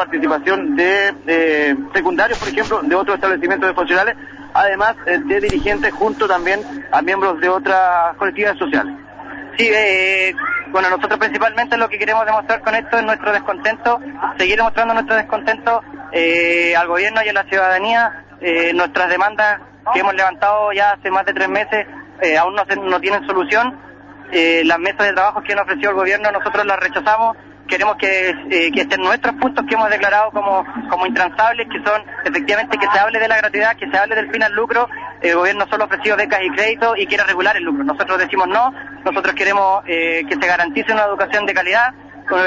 participación de secundarios, por ejemplo, de otros establecimientos de funcionales, además eh, de dirigentes junto también a miembros de otras colectividades sociales. Sí, eh, bueno, nosotros principalmente lo que queremos demostrar con esto es nuestro descontento, seguir demostrando nuestro descontento eh, al gobierno y a la ciudadanía, eh, nuestras demandas que hemos levantado ya hace más de tres meses eh, aún no, no tienen solución, eh, las mesas de trabajo que nos ofreció el gobierno nosotros las rechazamos, queremos que, eh, que estén nuestros puntos que hemos declarado como, como intransables, que son efectivamente que se hable de la gratuidad, que se hable del fin al lucro. El gobierno solo ha ofrecido becas y créditos y quiere regular el lucro. Nosotros decimos no, nosotros queremos eh, que se garantice una educación de calidad,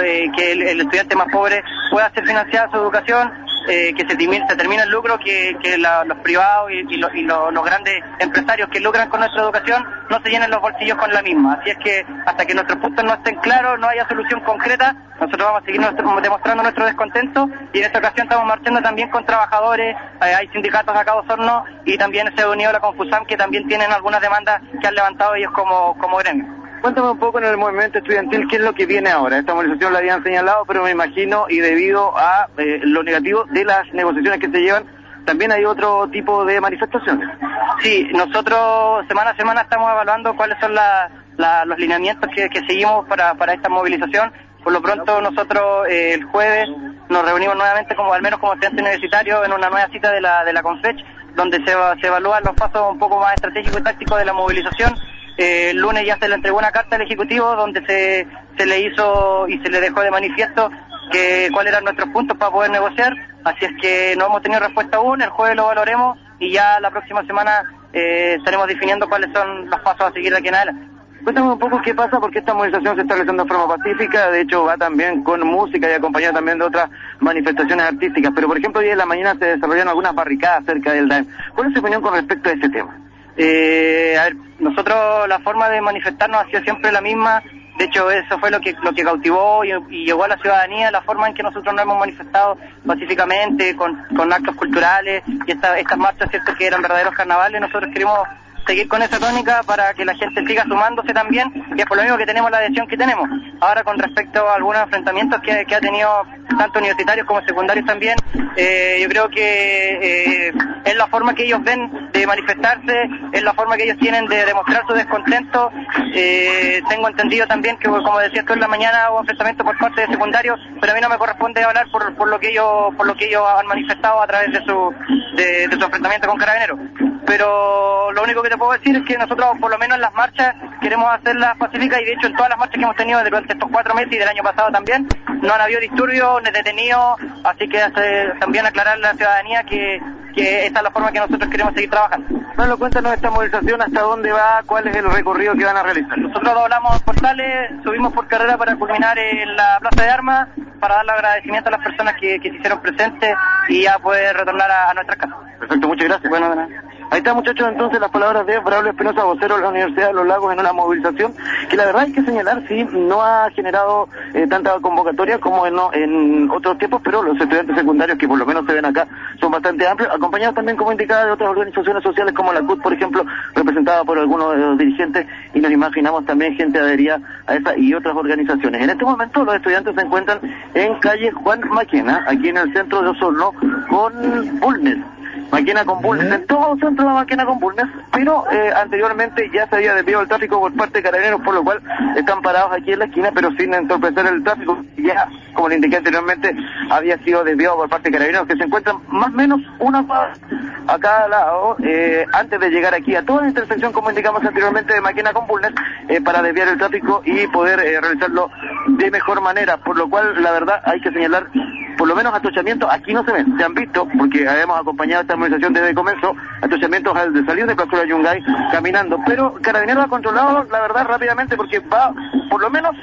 eh, que el, el estudiante más pobre pueda ser financiada su educación, eh, que se, termine el lucro, que, que la, los privados y, y, lo, y lo, los grandes empresarios que lucran con nuestra educación no se llenen los bolsillos con la misma. Así es que hasta que nuestros puntos no estén claros, no haya solución concreta, nosotros vamos a seguir demostrando nuestro descontento y en esta ocasión estamos marchando también con trabajadores, eh, hay sindicatos acá de Osorno y también se ha unido la Confusam que también tienen algunas demandas que han levantado ellos como, como gremio. Cuéntame un poco en el movimiento estudiantil qué es lo que viene ahora. Esta movilización la habían señalado, pero me imagino, y debido a eh, lo negativo de las negociaciones que se llevan, también hay otro tipo de manifestaciones. Sí, nosotros semana a semana estamos evaluando cuáles son la, los lineamientos que, seguimos para, para esta movilización. Por lo pronto nosotros eh, el jueves nos reunimos nuevamente como al menos como estudiantes universitarios en una nueva cita de la, de la CONFECH, donde se, se evalúan los pasos un poco más estratégicos y tácticos de la movilización eh, el lunes ya se le entregó una carta al Ejecutivo donde se, se le hizo y se le dejó de manifiesto que cuáles eran nuestros puntos para poder negociar. Así es que no hemos tenido respuesta aún, el jueves lo valoremos y ya la próxima semana eh, estaremos definiendo cuáles son los pasos a seguir de aquí en adelante. Cuéntame un poco qué pasa, porque esta movilización se está realizando de forma pacífica, de hecho va también con música y acompañada también de otras manifestaciones artísticas, pero por ejemplo hoy en la mañana se desarrollaron algunas barricadas cerca del DAEM. ¿Cuál es su opinión con respecto a este tema? Eh, a ver, nosotros la forma de manifestarnos ha sido siempre la misma. De hecho, eso fue lo que lo que cautivó y, y llegó a la ciudadanía, la forma en que nosotros nos hemos manifestado pacíficamente, con, con actos culturales y esta, estas marchas, cierto, que eran verdaderos carnavales. Nosotros queremos seguir con esa tónica para que la gente siga sumándose también, y es por lo mismo que tenemos la adhesión que tenemos. Ahora, con respecto a algunos enfrentamientos que, que ha tenido tanto universitarios como secundarios también, eh, yo creo que eh, es la forma que ellos ven de manifestarse, es la forma que ellos tienen de demostrar su descontento. Eh, tengo entendido también que, como decía tú en la mañana, hubo enfrentamiento por parte de secundarios, pero a mí no me corresponde hablar por, por lo que ellos por lo que ellos han manifestado a través de su de, de su enfrentamiento con carabineros. Pero lo único que te puedo decir es que nosotros, por lo menos en las marchas, queremos hacerlas pacíficas y de hecho en todas las marchas que hemos tenido durante estos cuatro meses y del año pasado también, no han habido disturbios ni detenidos, así que hace, también aclarar a la ciudadanía que, que esta es la forma que nosotros queremos seguir trabajando. Bueno, cuéntanos esta movilización, hasta dónde va, cuál es el recorrido que van a realizar. Nosotros doblamos portales, subimos por carrera para culminar en la Plaza de Armas, para darle agradecimiento a las personas que, que se hicieron presentes y ya poder retornar a, a nuestras casas. Perfecto, muchas gracias. Bueno. Ahí está, muchachos, entonces las palabras de Braulio Espinosa, vocero de la Universidad de los Lagos, en una movilización que la verdad hay que señalar, sí, no ha generado eh, tanta convocatoria como en, en otros tiempos, pero los estudiantes secundarios que por lo menos se ven acá son bastante amplios, acompañados también, como indicada, de otras organizaciones sociales como la CUT, por ejemplo, representada por algunos de los dirigentes, y nos imaginamos también gente adherida a esa y otras organizaciones. En este momento los estudiantes se encuentran en calle Juan Maquena, aquí en el centro de Osorno, con Bulnes. Maquena con Bulnes, en todo el centro de la Maquena con Bulnes, pero eh, anteriormente ya se había desviado el tráfico por parte de carabineros, por lo cual están parados aquí en la esquina, pero sin entorpecer el tráfico. Ya, como le indiqué anteriormente, había sido desviado por parte de carabineros, que se encuentran más o menos una cuadra a cada lado, eh, antes de llegar aquí a toda la intersección, como indicamos anteriormente, de Maquena con Bulnes, eh, para desviar el tráfico y poder eh, realizarlo de mejor manera, por lo cual, la verdad, hay que señalar por lo menos atochamientos aquí no se ven, se han visto, porque hemos acompañado esta movilización desde el comienzo, atochamientos al de salir de Plaza Yungay caminando, pero Carabineros ha controlado, la verdad, rápidamente, porque va por lo menos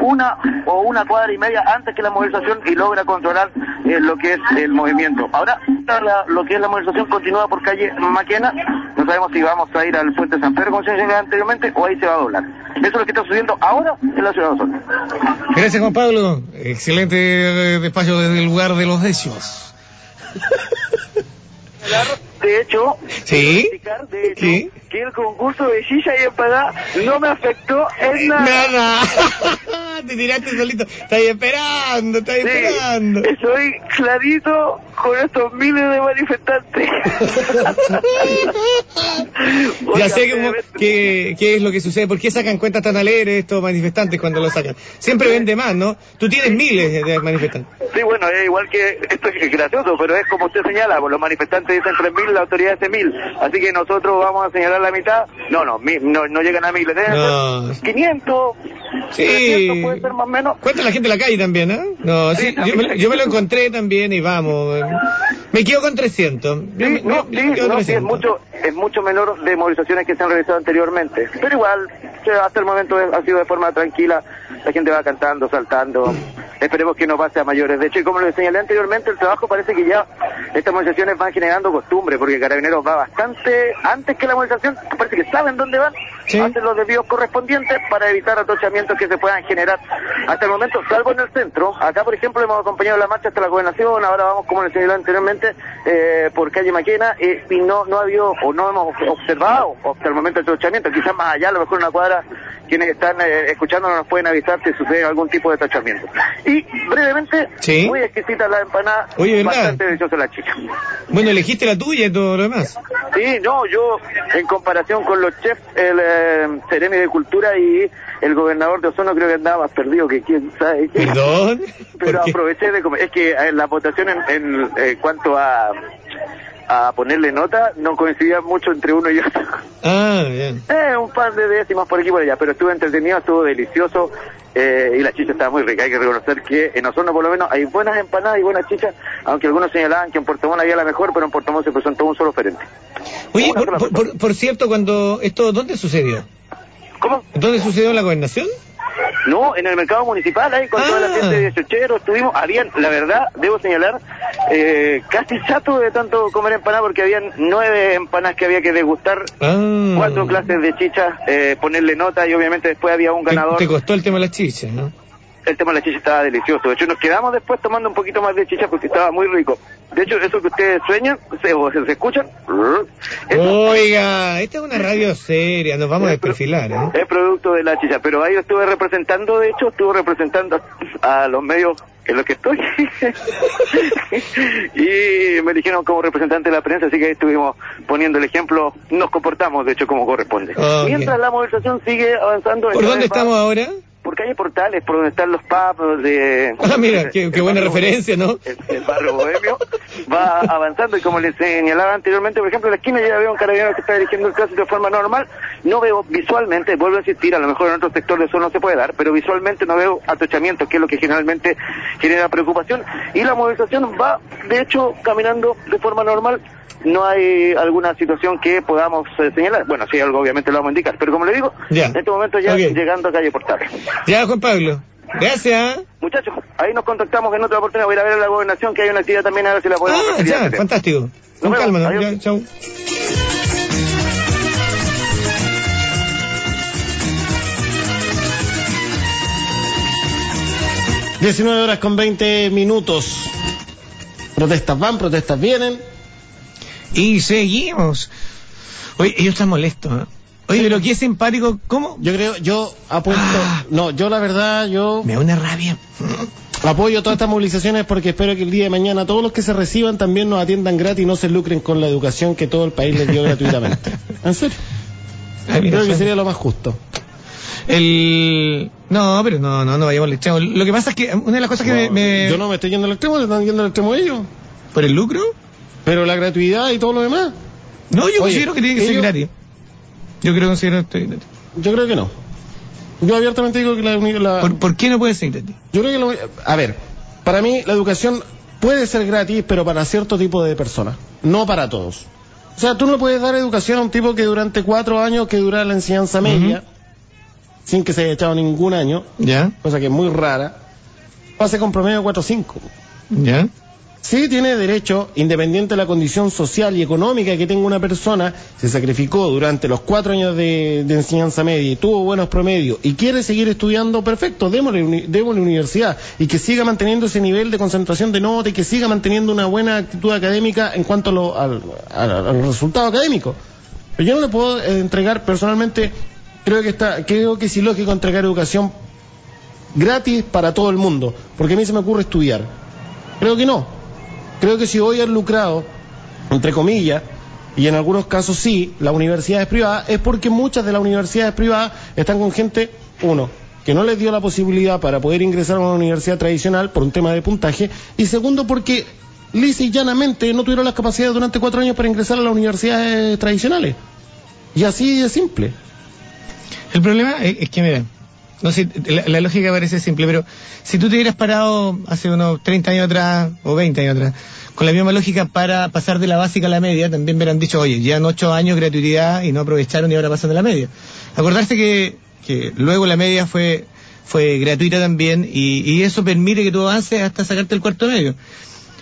una o una cuadra y media antes que la movilización y logra controlar eh, lo que es el movimiento. Ahora, la, lo que es la movilización continúa por calle Maquena, no sabemos si vamos a ir al puente San Pedro, como se anteriormente, o ahí se va a doblar. Eso es lo que está sucediendo ahora en la ciudad de Osorno. Gracias, Juan Pablo. Excelente eh, despacho desde el lugar de los decios. De hecho, Sí. de hecho, Sí. que el concurso de silla y empanada no me afectó en nada. Nada. Te tiraste solito. Estás esperando, estás esperando. Estoy clarito con estos miles de manifestantes. ya sé qué, qué es lo que sucede. ¿Por qué sacan cuentas tan alegres estos manifestantes cuando lo sacan? Siempre vende más, ¿no? Tú tienes miles de- de manifestantes. Sí, bueno, es igual que esto es gracioso, pero es como usted señala, pues los manifestantes dicen 3.000, la autoridad dice 1.000, así que nosotros vamos a señalar la mitad. No, no, mi- no, no llegan a 1.000, deben No. ser 500, Sí. 300, puede ser más o menos. Cuenta la gente de la calle también, ¿eh? No, sí, Sí, yo, me, yo me lo encontré también y vamos. eh, Me quedo con 300. Yo me- Sí, no, yo- sí, yo me quedo no, con sí, es 300. mucho, es mucho menor de movilizaciones que se han realizado anteriormente. Pero igual, hasta el momento ha sido de forma tranquila. La gente va cantando, saltando. Esperemos que no pase a mayores. De hecho, y como les señalé anteriormente, el trabajo parece que ya estas movilizaciones van generando costumbre, porque Carabineros va bastante antes que la movilización. Parece que saben dónde van, Sí. hacen los desvíos correspondientes para evitar atochamientos que se puedan generar hasta el momento, salvo en el centro. Acá, por ejemplo, hemos acompañado la marcha hasta la gobernación, ahora vamos, como les señalé anteriormente, eh, por calle Maquena, eh, y no, no ha habido, o no hemos observado hasta el momento atochamiento, quizás más allá, a lo mejor una cuadra, quienes están eh, escuchando nos pueden avisar si sucede algún tipo de atachamiento. Y brevemente, Sí. muy exquisita la empanada, Oye, bastante deliciosa la chicha. Bueno, elegiste la tuya y todo lo demás. Sí, no, yo en comparación con los chefs, el eh, Seremi de Cultura y el gobernador de Osorno creo que andaba más perdido que quién sabe. Perdón. Pero aproveché de. Es que eh, la votación en, en eh, cuanto a, a ponerle nota no coincidía mucho entre uno y otro. Ah, bien. Eh, un par de décimas por aquí por allá, pero estuvo entretenido, estuvo delicioso eh, y la chicha estaba muy rica. Hay que reconocer que en Osorno por lo menos hay buenas empanadas y buenas chichas, aunque algunos señalaban que en Puerto Montt había la mejor, pero en Puerto Montt se presentó un solo oferente. Oye, por, por- persona. por- por cierto, cuando esto, ¿dónde sucedió? ¿Cómo? ¿Dónde sucedió en la gobernación? No, en el mercado municipal, ahí con todo el Ah. ambiente de chocheros, estuvimos, habían, la verdad, debo señalar, eh, casi chato de tanto comer empanadas porque habían nueve empanadas que había que degustar, Ah. cuatro clases de chicha, eh, ponerle nota y obviamente después había un Te, ganador. te costó el tema de las chichas, ¿no? El tema de la chicha estaba delicioso. De hecho, nos quedamos después tomando un poquito más de chicha porque estaba muy rico. De hecho, eso que ustedes sueñan, se, o se, se escuchan, eso Oiga, esta es una radio seria, nos vamos a desperfilar, ¿eh? Es producto de la chicha, pero ahí estuve representando, de hecho, estuve representando a los medios en los que estoy. y me eligieron como representante de la prensa, así que ahí estuvimos poniendo el ejemplo, nos comportamos, de hecho, como corresponde. Ok. Mientras la movilización sigue avanzando... ¿Por dónde estamos ahora? Por calle Portales, por donde están los pubs de... Ah, mira, qué, buena barrio- referencia, ¿no? el, el barrio bohemio va avanzando y como les señalaba anteriormente, por ejemplo, en la esquina ya veo un carabinero que está dirigiendo el tránsito de forma normal, no veo visualmente, vuelvo a insistir, a lo mejor en otro sector de eso no se puede dar, pero visualmente no veo atochamientos, que es lo que generalmente genera preocupación, y la movilización va, de hecho, caminando de forma normal, no hay alguna situación que podamos eh, señalar, bueno, sí, algo obviamente lo vamos a indicar, pero como le digo, Ya. en este momento ya llegando a calle Portales. Ya, Juan Pablo. Gracias. Muchachos, ahí nos contactamos en otra oportunidad. Voy a ir a ver a la gobernación que hay una actividad también a ver si la podemos Ah, ya, fantástico. Con calma, ¿no? Ya, chau. Diecinueve horas con 20 minutos. Protestas van, protestas vienen. Y seguimos. Oye, ellos están molestos. ¿eh? Oye, pero qué simpático. ¿Cómo? Yo creo, yo apuesto. Ah. No, yo la verdad, yo Me da una rabia. apoyo todas estas movilizaciones porque espero que el día de mañana todos los que se reciban también nos atiendan gratis y no se lucren con la educación que todo el país les dio gratuitamente. ¿En serio? Ay, mira, Creo que sería lo más justo. El... No, pero no, no, no vayamos al extremo. Lo que pasa es que una de las cosas que me, me- Yo no me estoy yendo al extremo, se están yendo al extremo ellos. ¿Por el lucro? Pero la gratuidad y todo lo demás, No, yo Oye, considero que tiene que ser gratis. Yo creo que considero que estoy gratis. yo creo que no. Yo abiertamente digo que la, la- ¿Por, por qué no puede ser gratis? Yo creo que lo- a ver, para mí la educación puede ser gratis, pero para cierto tipo de personas, no para todos. O sea, tú no puedes dar educación a un tipo que durante cuatro años que dura la enseñanza media, sin que se haya echado ningún año, ¿Ya? cosa que es muy rara, pase con promedio 4 o 5. ¿Ya? Sí tiene derecho, independiente de la condición social y económica que tenga una persona, se sacrificó durante los cuatro años de, enseñanza media y tuvo buenos promedios y quiere seguir estudiando, perfecto, démosle, uni- démosle universidad y que siga manteniendo ese nivel de concentración de nota y que siga manteniendo una buena actitud académica en cuanto a lo- al, al- al resultado académico. Pero yo no le puedo eh, entregar personalmente, creo que está, creo que es ilógico entregar educación gratis para todo el mundo, porque a mí se me ocurre estudiar. Creo que no. Creo que si hoy han lucrado, entre comillas, y en algunos casos sí, las universidades privadas, es porque muchas de las universidades privadas están con gente, uno, que no les dio la posibilidad para poder ingresar a una universidad tradicional por un tema de puntaje, y segundo, porque lisa y llanamente no tuvieron las capacidades durante cuatro años para ingresar a las universidades tradicionales. Y así de simple. El problema es, es que, mira, no sé, la, la lógica parece simple, pero si tú te hubieras parado hace unos 30 años atrás o 20 años atrás, con la misma lógica para pasar de la básica a la media, también me hubieran dicho, oye, llevan 8 años gratuidad y no aprovecharon y ahora pasan de la media. Acordarse que, que luego la media fue, fue gratuita también y, y eso permite que tú avances hasta sacarte el cuarto medio.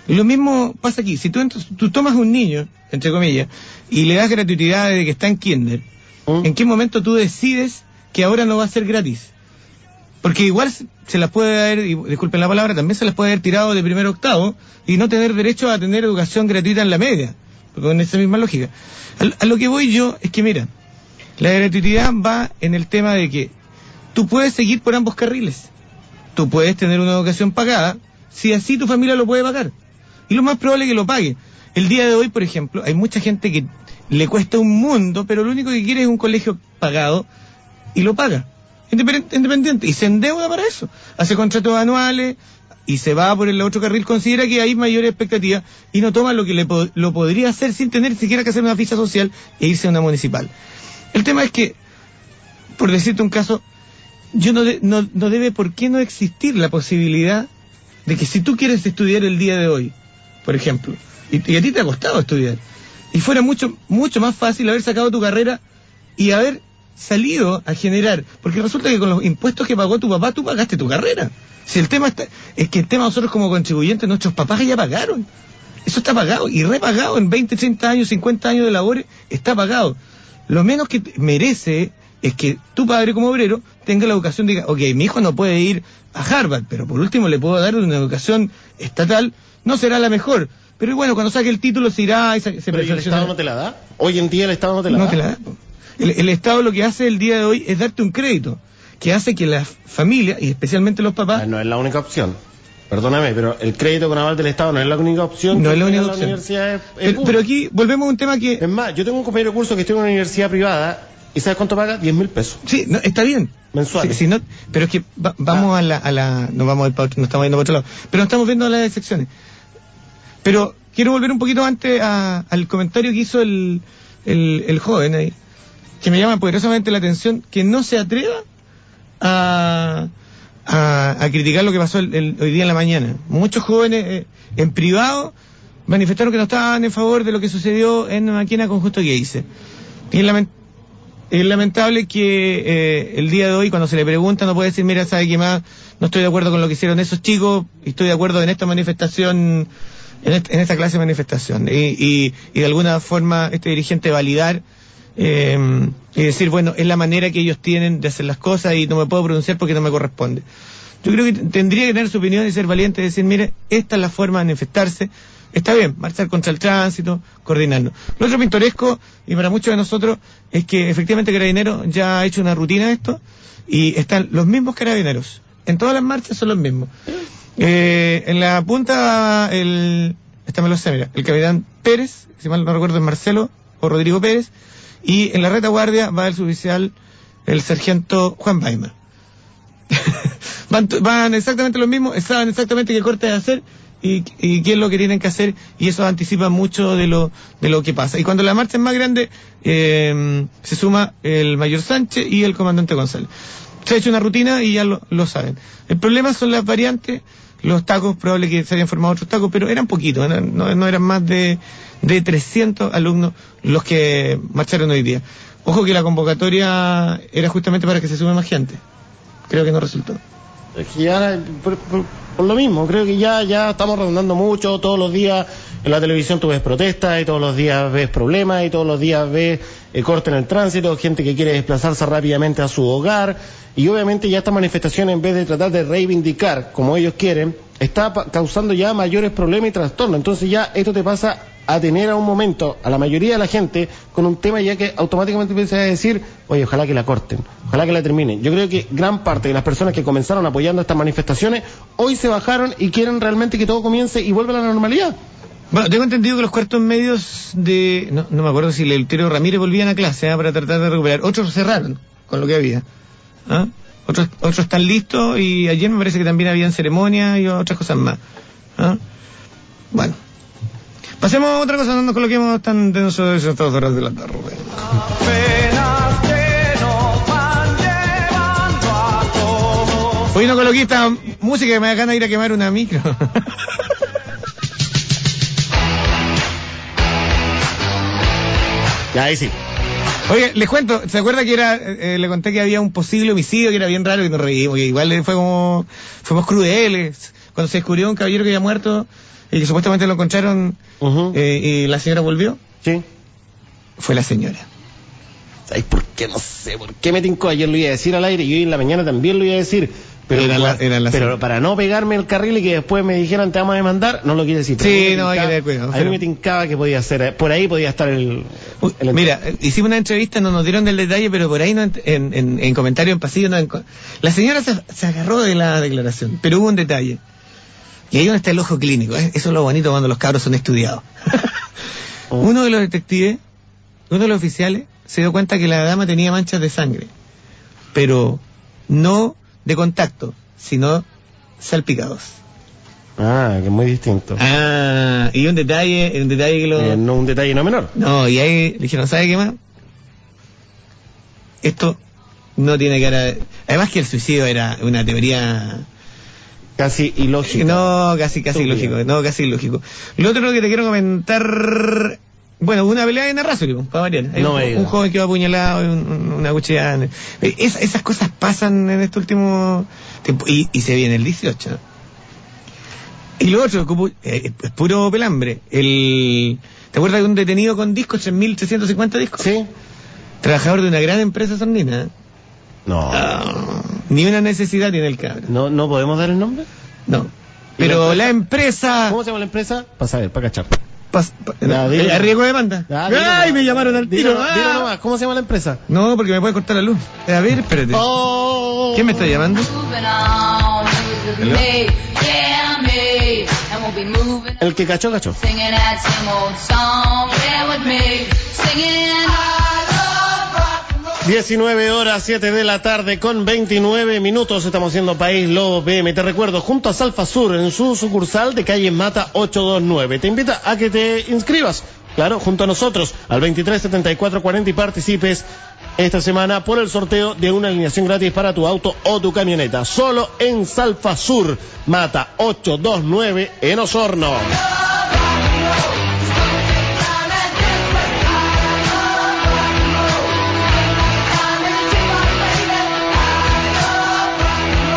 Y lo mismo pasa aquí. Si tú, tomas un niño, entre comillas, y le das gratuidad desde que está en kinder, ¿Mm? ¿en qué momento tú decides que ahora no va a ser gratis? Porque igual se- las puede haber, y disculpen la palabra, también se las puede haber tirado de primero a octavo y no tener derecho a tener educación gratuita en la media, con esa misma lógica. A, lo que voy yo es que, mira, la gratuidad va en el tema de que tú puedes seguir por ambos carriles. Tú puedes tener una educación pagada, si así tu familia lo puede pagar. Y lo más probable es que lo pague. El día de hoy, por ejemplo, hay mucha gente que le cuesta un mundo, pero lo único que quiere es un colegio pagado y lo paga. Independ- Independiente. Y se endeuda para eso. Hace contratos anuales y se va por el otro carril, considera que hay mayores expectativas y no toma lo que le lo podría hacer sin tener siquiera que hacer una ficha social e irse a una municipal. El tema es que, por decirte un caso, yo no, de- no, no debe por qué no existir la posibilidad de que si tú quieres estudiar el día de hoy, por ejemplo, y, y a ti te ha costado estudiar, y fuera mucho, mucho más fácil haber sacado tu carrera y haber salido a generar, porque resulta que con los impuestos que pagó tu papá, tú pagaste tu carrera. Si el tema está, es que el tema nosotros como contribuyentes, nuestros papás ya pagaron. Eso está pagado y repagado en 20, 30 años, 50 años de labores, está pagado. Lo menos que merece es que tu padre como obrero tenga la educación, diga, ok, mi hijo no puede ir a Harvard, pero por último le puedo dar una educación estatal, no será la mejor, pero bueno, cuando saque el título se irá y se, se Pero ¿y el. Estado no te la da? Hoy en día el Estado no te la No da. te la da. El, el Estado lo que hace el día de hoy es darte un crédito, que hace que las familias, y especialmente los Ah, papás, No es la única opción. Perdóname, pero el crédito con aval del Estado no es la única opción. no que es la única opción. eh, Pero, pero aquí volvemos a un tema que, Es más, yo tengo un compañero de curso que estudia en una universidad privada y ¿sabes cuánto paga? 10 mil pesos. sí, no, está bien. Mensuales. Sí, sí, no, pero es que va- vamos a la, a la, no vamos a ir pa' otro- no estamos yendo para otro lado, pero estamos viendo las excepciones. Pero quiero volver un poquito antes a- al comentario que hizo el, el, el joven ahí, que me llama poderosamente la atención, que no se atreva a, a, criticar lo que pasó hoy día en la mañana. Muchos jóvenes eh, en privado manifestaron que no estaban en favor de lo que sucedió en Maquena con Justo Geise. Y es, lamen- es lamentable que eh, el día de hoy, cuando se le pregunta, no puede decir, mira, ¿sabe qué más? No estoy de acuerdo con lo que hicieron esos chicos, y estoy de acuerdo en esta manifestación, en, est- en esta clase de manifestación. Y de alguna forma este dirigente validar eh, y decir, bueno, es la manera que ellos tienen de hacer las cosas y no me puedo pronunciar porque no me corresponde. Yo creo que tendría que tener su opinión y ser valiente y decir, mire, esta es la forma de manifestarse. Está bien, marchar contra el tránsito, coordinarnos. Lo otro pintoresco, y para muchos de nosotros, es que efectivamente Carabineros ya ha hecho una rutina de esto, y están los mismos carabineros. En todas las marchas son los mismos. Eh, en la punta, el, esta me lo sé, mira, el capitán Pérez, si mal no recuerdo es Marcelo o Rodrigo Pérez, y en la retaguardia va el suboficial, el sargento Juan Baima. van, exactamente lo mismo, saben exactamente qué corte hacer y, y qué es lo que tienen que hacer y eso anticipa mucho de lo, de lo que pasa. Y cuando la marcha es más grande, eh, se suma el mayor Sánchez y el comandante González. Se ha hecho una rutina y ya lo, lo saben. El problema son las variantes, los tacos, probable que se hayan formado otros tacos, pero eran poquitos, no, no eran más de, de 300 alumnos los que marcharon hoy día. Ojo que la convocatoria era justamente para que se sume más gente. Creo que no resultó. Ya, por, por- lo mismo, creo que ya, ya estamos redundando mucho, todos los días en la televisión tú ves protestas y todos los días ves problemas y todos los días ves eh, corte en el tránsito, gente que quiere desplazarse rápidamente a su hogar y obviamente ya esta manifestación en vez de tratar de reivindicar como ellos quieren, está causando ya mayores problemas y trastornos. Entonces ya esto te pasa a tener a un momento a la mayoría de la gente con un tema ya que automáticamente empieza a decir, oye, ojalá que la corten, ojalá que la terminen. Yo creo que gran parte de las personas que comenzaron apoyando estas manifestaciones hoy se bajaron y quieren realmente que todo comience y vuelva a la normalidad. Bueno, tengo entendido que los cuartos medios de. No, no me acuerdo si el Tiro Ramírez volvían a clase ¿ah? para tratar de recuperar. Otros cerraron con lo que había. ¿ah? Otros, otros están listos y ayer me parece que también habían ceremonias y otras cosas más. ¿ah? Bueno. Pasemos a otra cosa, no nos coloquemos tan densos de estas horas de la tarde. Hoy no coloqué esta música que me da ganas de ir a quemar una micro. Ya, ahí sí. Oye, les cuento, ¿se acuerda que era, eh, le conté que había un posible homicidio que era bien raro y nos reímos, que igual fue como, fuimos crudeles, cuando se descubrió un caballero que había muerto y que supuestamente lo encontraron eh, y la señora volvió, Sí. fue la señora. ¿Sabes por qué? No sé, ¿por qué me tincó? Ayer lo iba a decir al aire y hoy en la mañana también lo iba a decir. Pero, Era la- era la pero para no pegarme el carril y que después me dijeran te vamos a demandar, no lo quiero decir. Sí, no, hay que tener cuidado, A mí me tincaba que podía ser, eh, por ahí podía estar el... El- Mira, hicimos una entrevista, no nos dieron el detalle, pero por ahí no en, en, en comentario en pasillo no La señora se, se agarró de la declaración, pero hubo un detalle. Y ahí donde está el ojo clínico, ¿eh? eso es lo bonito cuando los cabros son estudiados. Oh. Uno de los detectives, uno de los oficiales, se dio cuenta que la dama tenía manchas de sangre, pero no de contacto, sino salpicados. Ah, que es muy distinto. Ah, y un detalle, un detalle que lo... Eh, no un detalle no menor. No, y ahí le dijeron, ¿sabe qué más? Esto no tiene cara... Además que el suicidio era una teoría... Casi ilógico. No, casi, casi ilógico. No, casi ilógico. Lo otro que te quiero comentar... Bueno, una pelea en Arrasuri, para variar. Hay No un, joven que va apuñalado, un- un- una cuchillada. Eh, es- esas cosas pasan en este último tiempo. Y, y se viene el 18. Y lo otro, eh, es puro pelambre. El, ¿Te acuerdas de un detenido con discos, 3.350 discos? ¿Sí? Trabajador de una gran empresa sandina. No. Ah, ni una necesidad tiene el cabro. no. ¿No podemos dar el nombre? No. ¿Y la Pero la empresa? ¿Cómo se llama la empresa? Para saber, para cachar. pas- pa- no, dilo. a riesgo de demanda. Ya, dilo ¡Ay, me llamaron al tiro! no- ¡Ah! dilo nomás, ¿cómo se llama la empresa? No, porque me puede cortar la luz. A ver, espérate. Oh. ¿Quién me está llamando? El que cachó, cachó. 19 horas 7 de la tarde con 29 minutos estamos haciendo País Lobo PM. Te recuerdo, junto a Salfa Sur en su sucursal de calle Mata 829. Te invita a que te inscribas, claro, junto a nosotros al 23 74 40 y participes esta semana por el sorteo de una alineación gratis para tu auto o tu camioneta. Solo en Salfa Sur, Mata 829 en Osorno.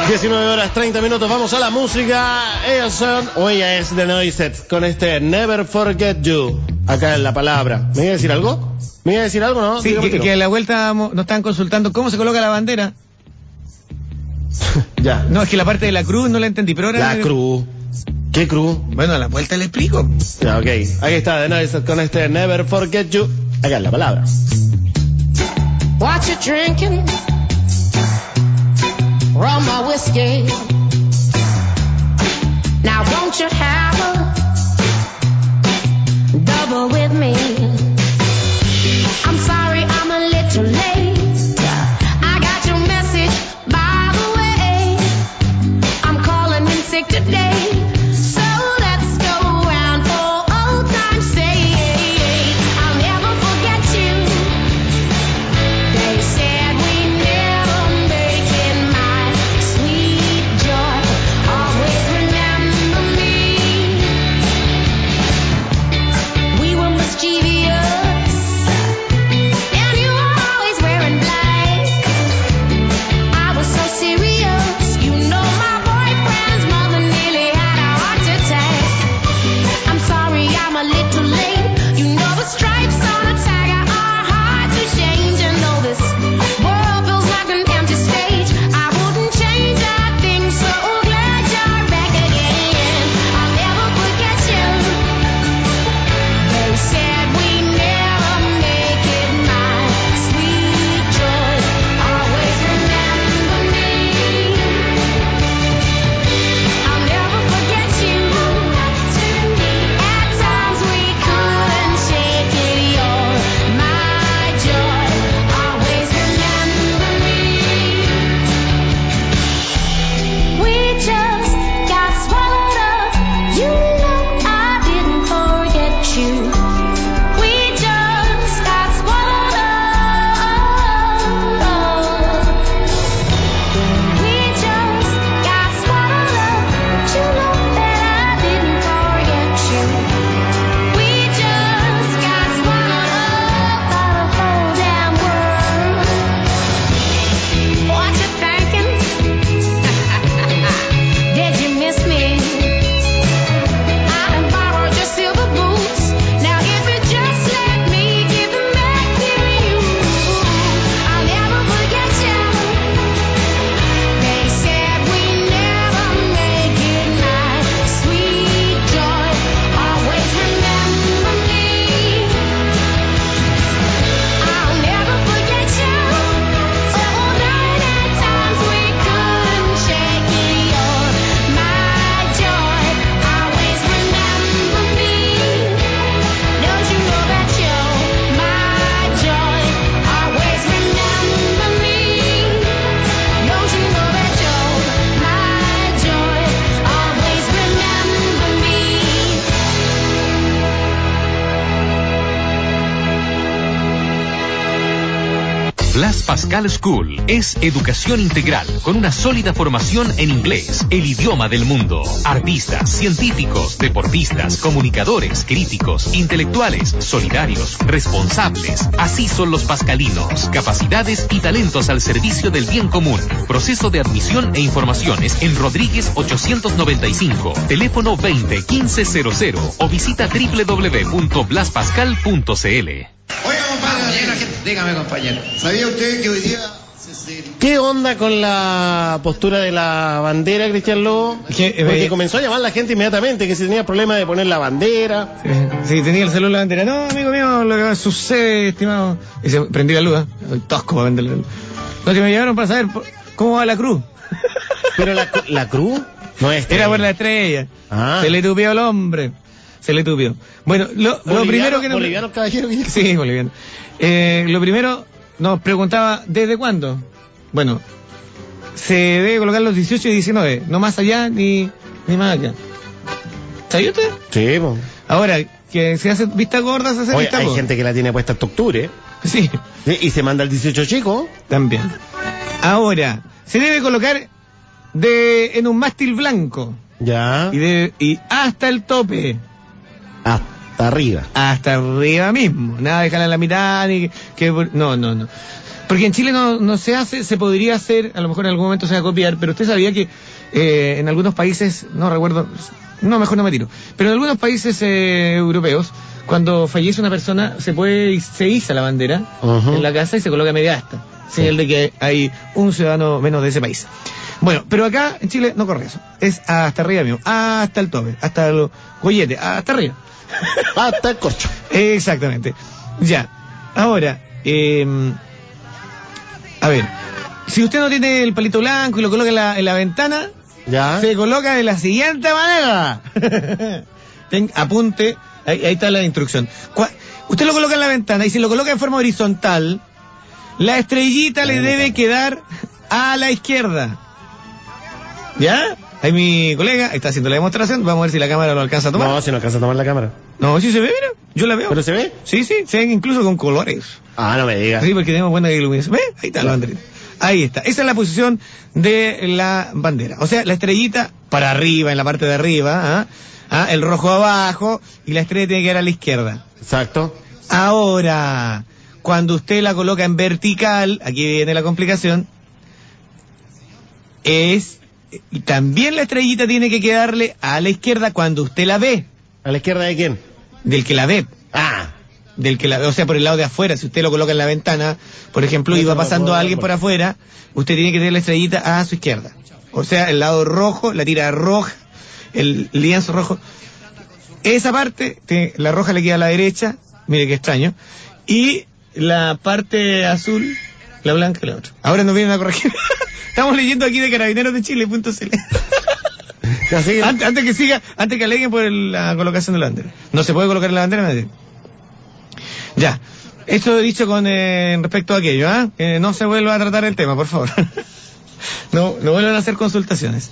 19 horas 30 minutos, vamos a la música. Ellos son, o ella es The Noiset, con este Never Forget You. Acá en la palabra. ¿Me iba a decir algo? ¿Me iba a decir algo, no? Sí, Dígame que, que a la vuelta nos estaban consultando cómo se coloca la bandera. Ya. No, es que la parte de la cruz no la entendí, pero ahora... La cruz. ¿Qué cruz? Bueno, a la vuelta le explico. Ya, ok. Ahí está The Noiset con este Never Forget You. Acá en la palabra. What you drinking? Rum or whiskey? Now won't you have a double with me? I'm sorry I'm a little late. I got your message by the way. I'm calling in sick today. School es educación integral con una sólida formación en inglés, el idioma del mundo. Artistas, científicos, deportistas, comunicadores, críticos, intelectuales, solidarios, responsables. Así son los pascalinos. Capacidades y talentos al servicio del bien común. Proceso de admisión e informaciones en Rodríguez 895, teléfono 20 1500 o visita www.blaspascal.cl. Dígame, compañero. ¿Sabía usted que hoy día ¿Qué onda con la postura de la bandera, Cristian Lobo? Que, eh, Porque comenzó a llamar la gente inmediatamente que si tenía problema de poner la bandera. Si tenía el celular la bandera, no, amigo mío, lo que sucede, estimado. Y se prendió la luz, ¿eh? Soy tosco para venderle. Lo que me llevaron para saber cómo va la cruz. Pero la, la cruz no es. Era por la estrella. Ah. Se le tupió al hombre. Se le tupió. Bueno, lo, primero que nos... boliviano, caballero. Sí, boliviano. Eh, lo primero nos preguntaba, ¿desde cuándo? Bueno, se debe colocar los 18 y 19, no más allá ni, ni más allá. ¿Sabía usted? Sí, po. Ahora, que se hace vista gorda, se hace Oye, vista hay gente que la tiene puesta hasta octubre. Sí, Sí, Y se manda el 18 chico. también. Ahora, se debe colocar de en un mástil blanco Ya. y, de, y hasta el tope. Hasta arriba. hasta arriba mismo. Nada de dejarla en la mitad, ni que, no, no, no. Porque en Chile no, no se hace, se podría hacer, a lo mejor en algún momento se va a copiar, pero usted sabía que eh, en algunos países, no recuerdo, no, mejor no me tiro, pero en algunos países eh, europeos, cuando fallece una persona, se puede, se iza la bandera en la casa y se coloca media asta. Señal de que hay un ciudadano menos de ese país. Bueno, pero acá en Chile no corre eso. Es hasta arriba mío, hasta el tope, hasta el gollete, hasta arriba. Hasta el corcho. Exactamente. Ya. Ahora, eh, a ver, si usted no tiene el palito blanco y lo coloca en la, en la ventana, Ya. se coloca de la siguiente manera. Ten- apunte, ahí, ahí está la instrucción. Cua- Usted lo coloca en la ventana y si lo coloca en forma horizontal, la estrellita le debe quedar a la izquierda. ¿Ya? Ahí mi colega está haciendo la demostración. Vamos a ver si la cámara lo alcanza a tomar. No, si no alcanza a tomar la cámara. No, sí se ve, mira. Yo la veo. ¿Pero se ve? Sí, sí, se ven incluso con colores. Ah, no me digas. Sí, porque tenemos buena iluminación. ¿Ve? Ahí está la banderita. Ahí está. Esa es la posición de la bandera. O sea, la estrellita para arriba, en la parte de arriba, ¿ah? ¿Ah? el rojo abajo y la estrella tiene que ir a la izquierda. Exacto. Ahora, cuando usted la coloca en vertical, aquí viene la complicación, es... Y también la estrellita tiene que quedarle a la izquierda cuando usted la ve, ¿A la izquierda de quién? del que la ve. Ah. del que la, o sea, por el lado de afuera, si usted lo coloca en la ventana, por ejemplo, y va pasando alguien por afuera, usted tiene que tener la estrellita a su izquierda. O sea, el lado rojo, la tira roja, el lienzo rojo. Esa parte, te- la roja le queda a la derecha, mire qué extraño, y la parte azul, la blanca la otra. Ahora nos vienen a corregir. Estamos leyendo aquí de carabineros de Chile.cl. Antes, antes que siga, antes que aleguen por el- la colocación de la bandera. No se puede colocar en la bandera, nadie. Ya. Esto dicho con eh, respecto a aquello, ¿ah? Que no se vuelva a tratar el tema, por favor. no, no vuelvan a hacer consultaciones.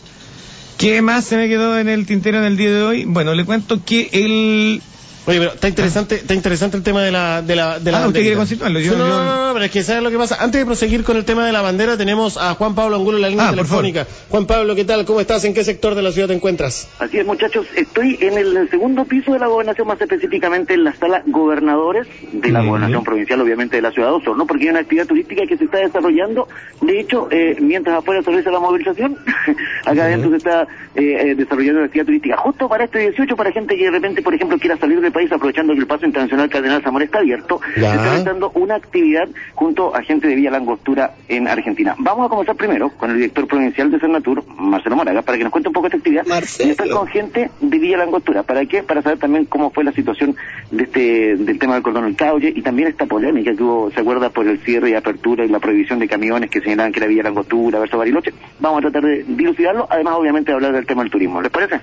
¿Qué más se me quedó en el tintero en el día de hoy? Bueno, le cuento que el... Oye, pero está interesante, está interesante el tema de la, de la, de la Ah, ¿usted quiere consultarlo? Yo- no, yo- no, no, no, pero es que ¿sabes lo que pasa? Antes de proseguir con el tema de la bandera, tenemos a Juan Pablo Angulo en la línea Ah, telefónica. Juan Pablo, ¿qué tal? ¿Cómo estás? ¿En qué sector de la ciudad te encuentras? Así es, muchachos. Estoy en el segundo piso de la gobernación, más específicamente en la sala gobernadores de la gobernación provincial, obviamente de la ciudad de Osorno, porque hay una actividad turística que se está desarrollando. De hecho, eh, mientras afuera se realiza la movilización, acá adentro se está eh, eh, desarrollando una actividad turística. Justo para este 18, para gente que de repente, por ejemplo, quiera salir del país, aprovechando que el paso internacional Cardenal Zamora está abierto, Ya. se está realizando una actividad junto a gente de Villa Langostura en Argentina. Vamos a comenzar primero con el director provincial de Cernatur, Marcelo Moraga, para que nos cuente un poco esta actividad. Marcelo. Y después con gente de Villa Langostura. ¿Para qué? Para saber también cómo fue la situación de este, del tema del cordón del caulle y también esta polémica que hubo, ¿se acuerda? Por el cierre y apertura y la prohibición de camiones que señalaban que era Villa Langostura versus Bariloche. Vamos a tratar de dilucidarlo, además obviamente de hablar del tema del turismo. ¿Les parece?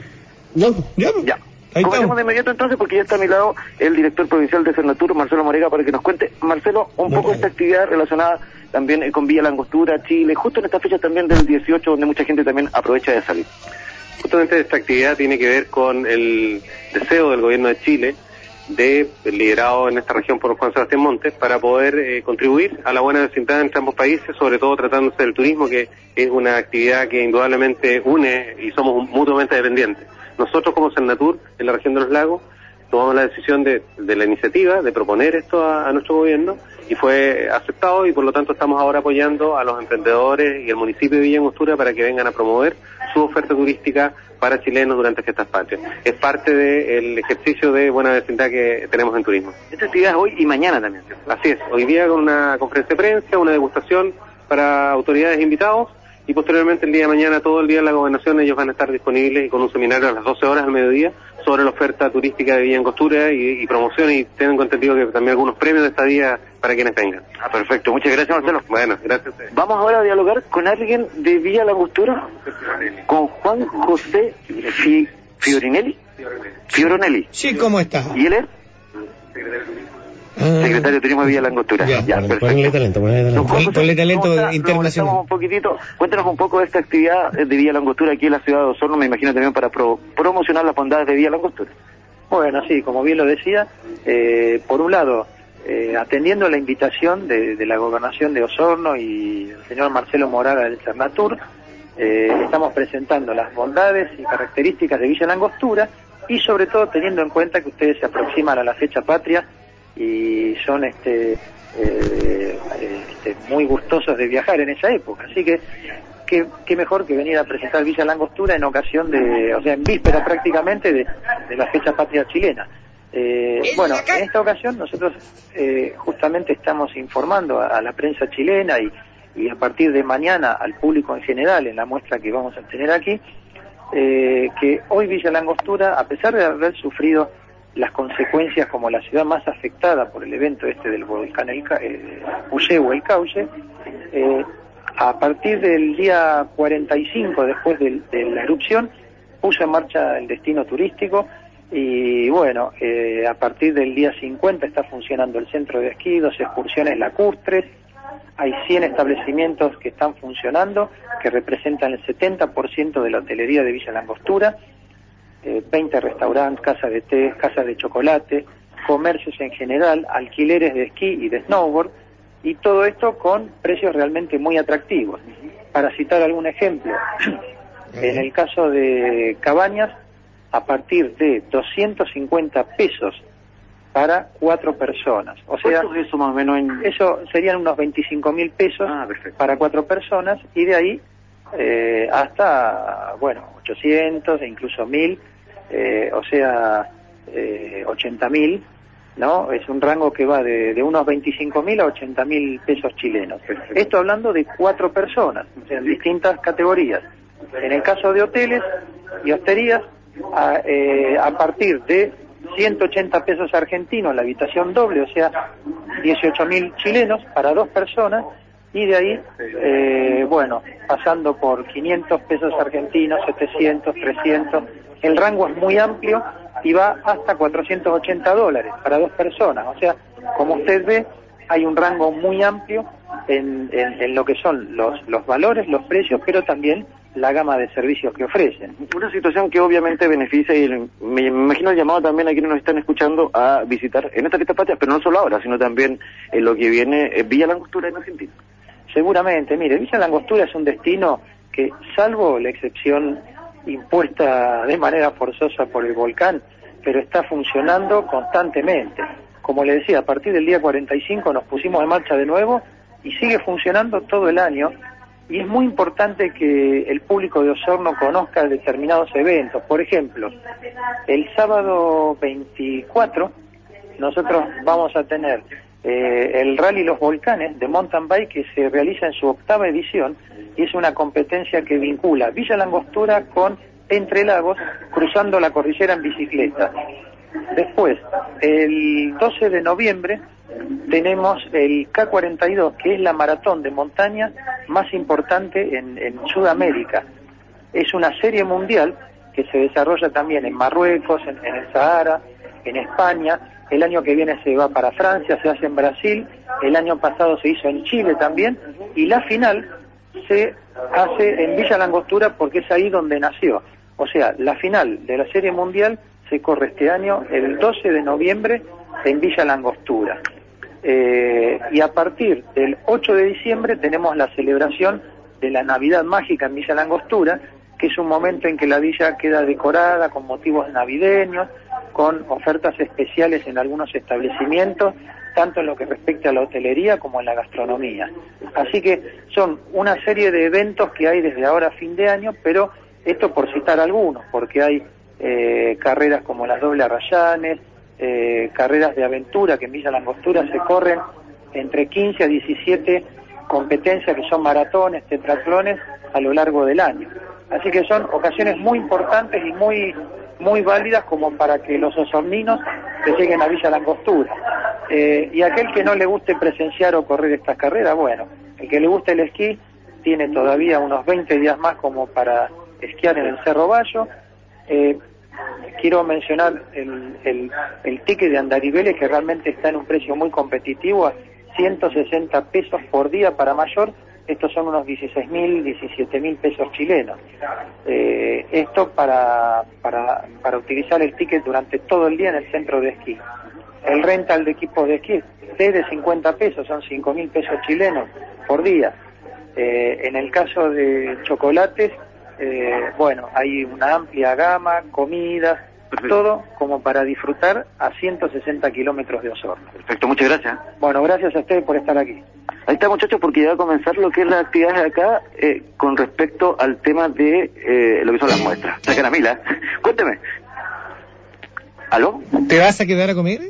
Ya, ya. Ya. Ahí Comencemos estamos. de inmediato entonces porque ya está a mi lado el director provincial de Cernatur, Marcelo Morega, para que nos cuente, Marcelo, un poco esta actividad relacionada también eh, con Villa Langostura, Chile, justo en estas fechas también del 18, donde mucha gente también aprovecha de salir. Justamente esta actividad tiene que ver con el deseo del gobierno de Chile de liderado en esta región por Juan Sebastián Montes para poder eh, contribuir a la buena vecindad entre ambos países, sobre todo tratándose del turismo, que es una actividad que indudablemente une y somos mutuamente dependientes. Nosotros como Senatur, en la región de los lagos, tomamos la decisión de, de la iniciativa de proponer esto a, a nuestro gobierno y fue aceptado y por lo tanto estamos ahora apoyando a los emprendedores y el municipio de Villa Angostura para que vengan a promover su oferta turística para chilenos durante estas patrias. Es parte del ejercicio de buena vecindad que tenemos en turismo. Esta actividad es hoy y mañana también. ¿cierto? Así es, hoy día con una conferencia de prensa, una degustación para autoridades invitados y posteriormente el día de mañana, todo el día en la gobernación, ellos van a estar disponibles y con un seminario a las 12 horas al mediodía sobre la oferta turística de Villa Angostura y, y promoción y tengo entendido que también algunos premios de estadía para quienes vengan. Ah, perfecto. Muchas gracias, Marcelo. Bueno, gracias. Vamos ahora a dialogar con alguien de Villa Langostura, con Juan José Fi- Fiorinelli. Fioronelli. Sí, ¿cómo está? ¿Y él es? Ah, Secretario de Turismo de Villa Langostura. Ya, Ya, Ponle- perfecto. Ponle talento, ponle talento. José, Ponle talento un poquitito. Cuéntanos un poco de esta actividad de Villa Langostura aquí en la ciudad de Osorno, me imagino también para pro- promocionar las bondades de Villa Langostura. Bueno, sí, como bien lo decía, eh, por un lado, eh, atendiendo la invitación de, de la gobernación de Osorno y el señor Marcelo Moraga del Cernatur, eh, estamos presentando las bondades y características de Villa Langostura y sobre todo teniendo en cuenta que ustedes se aproximan a la fecha patria y son este, eh, este, muy gustosos de viajar en esa época. Así que qué, qué mejor que venir a presentar Villa Langostura en ocasión de, o sea, en víspera prácticamente de, de la fecha patria chilena. Eh, bueno, en esta ocasión nosotros eh, justamente estamos informando a, a la prensa chilena y, y a partir de mañana al público en general en la muestra que vamos a tener aquí, eh, que hoy Villa Langostura, a pesar de haber sufrido las consecuencias como la ciudad más afectada por el evento este del volcán el, eh, Puyehue, el Cauce, eh, a partir del día 45 después de, la erupción puso en marcha el destino turístico y bueno, eh, a partir del día 50 está funcionando el centro de esquí, dos excursiones lacustres, hay 100 establecimientos que están funcionando, que representan el 70% de la hotelería de Villa Langostura, eh, 20 restaurantes, casas de té, casas de chocolate, comercios en general, alquileres de esquí y de snowboard, y todo esto con precios realmente muy atractivos. Para citar algún ejemplo, en el caso de Cabañas, a partir de 250 pesos para cuatro personas. O sea, ¿Cuánto es eso más o menos en...? eso serían unos 25 mil pesos Ah, para cuatro personas y de ahí eh, hasta, bueno, 800 e incluso 1000, eh, o sea, eh, 80 mil, ¿no? Es un rango que va de, de unos 25 mil a 80 mil pesos chilenos. Esto hablando de cuatro personas, o sea, en distintas categorías. En el caso de hoteles y hosterías, a, eh, a partir de 180 pesos argentinos la habitación doble, o sea, 18 mil chilenos para dos personas, y de ahí, eh, bueno, pasando por 500 pesos argentinos, 700, 300, el rango es muy amplio y va hasta 480 dólares para dos personas, o sea, como usted ve, hay un rango muy amplio en, en- en lo que son los, los valores, los precios, pero también la gama de servicios que ofrecen. Una situación que obviamente beneficia y me imagino el llamado también a quienes nos están escuchando a visitar en esta fiesta patria, pero no solo ahora, sino también en lo que viene eh, Villa Langostura en Argentina. Seguramente, mire, Villa Langostura es un destino que, salvo la excepción impuesta de manera forzosa por el volcán, pero está funcionando constantemente. Como le decía, a partir del día 45 nos pusimos en marcha de nuevo y sigue funcionando todo el año. Y es muy importante que el público de Osorno conozca determinados eventos. Por ejemplo, el sábado 24 nosotros vamos a tener eh, el Rally Los Volcanes de mountain bike que se realiza en su octava edición y es una competencia que vincula Villa Langostura con Entre Lagos cruzando la cordillera en bicicleta. Después, el 12 de noviembre tenemos el K42 que es la maratón de montaña más importante en, en Sudamérica. Es una serie mundial que se desarrolla también en Marruecos, en, en el Sahara, en España. El año que viene se va para Francia, se hace en Brasil. El año pasado se hizo en Chile también. Y la final se hace en Villa Langostura porque es ahí donde nació. O sea, la final de la serie mundial se corre este año el 12 de noviembre en Villa Langostura. Eh, y a partir del 8 de diciembre tenemos la celebración de la Navidad Mágica en Villa Langostura, que es un momento en que la villa queda decorada con motivos navideños, con ofertas especiales en algunos establecimientos, tanto en lo que respecta a la hotelería como en la gastronomía. Así que son una serie de eventos que hay desde ahora a fin de año, pero esto por citar algunos, porque hay eh, carreras como las doble arrayanes, eh, carreras de aventura que en Villa Langostura se corren entre 15 a 17 competencias que son maratones, tetratrones a lo largo del año. Así que son ocasiones muy importantes y muy muy válidas como para que los osorninos se lleguen a Villa Langostura. Eh, y aquel que no le guste presenciar o correr estas carreras, bueno, el que le guste el esquí tiene todavía unos 20 días más como para esquiar en el Cerro Bayo. Eh, quiero mencionar el, el, el ticket de Andariveles que realmente está en un precio muy competitivo a 160 pesos por día para mayor. Estos son unos 16 mil, 17 mil pesos chilenos. Eh, esto para, para, para utilizar el ticket durante todo el día en el centro de esquí. El rental de equipos de esquí es de 50 pesos, son 5 mil pesos chilenos por día. Eh, en el caso de chocolates, eh, bueno, hay una amplia gama, comidas, todo como para disfrutar a 160 kilómetros de Osorno. Perfecto, muchas gracias. Bueno, gracias a ustedes por estar aquí. Ahí está, muchachos, porque ya va a comenzar lo que es la actividad de acá eh, con respecto al tema de eh, lo que son las muestras. La caramila. Cuénteme. ¿Aló? ¿Te vas a quedar a comer?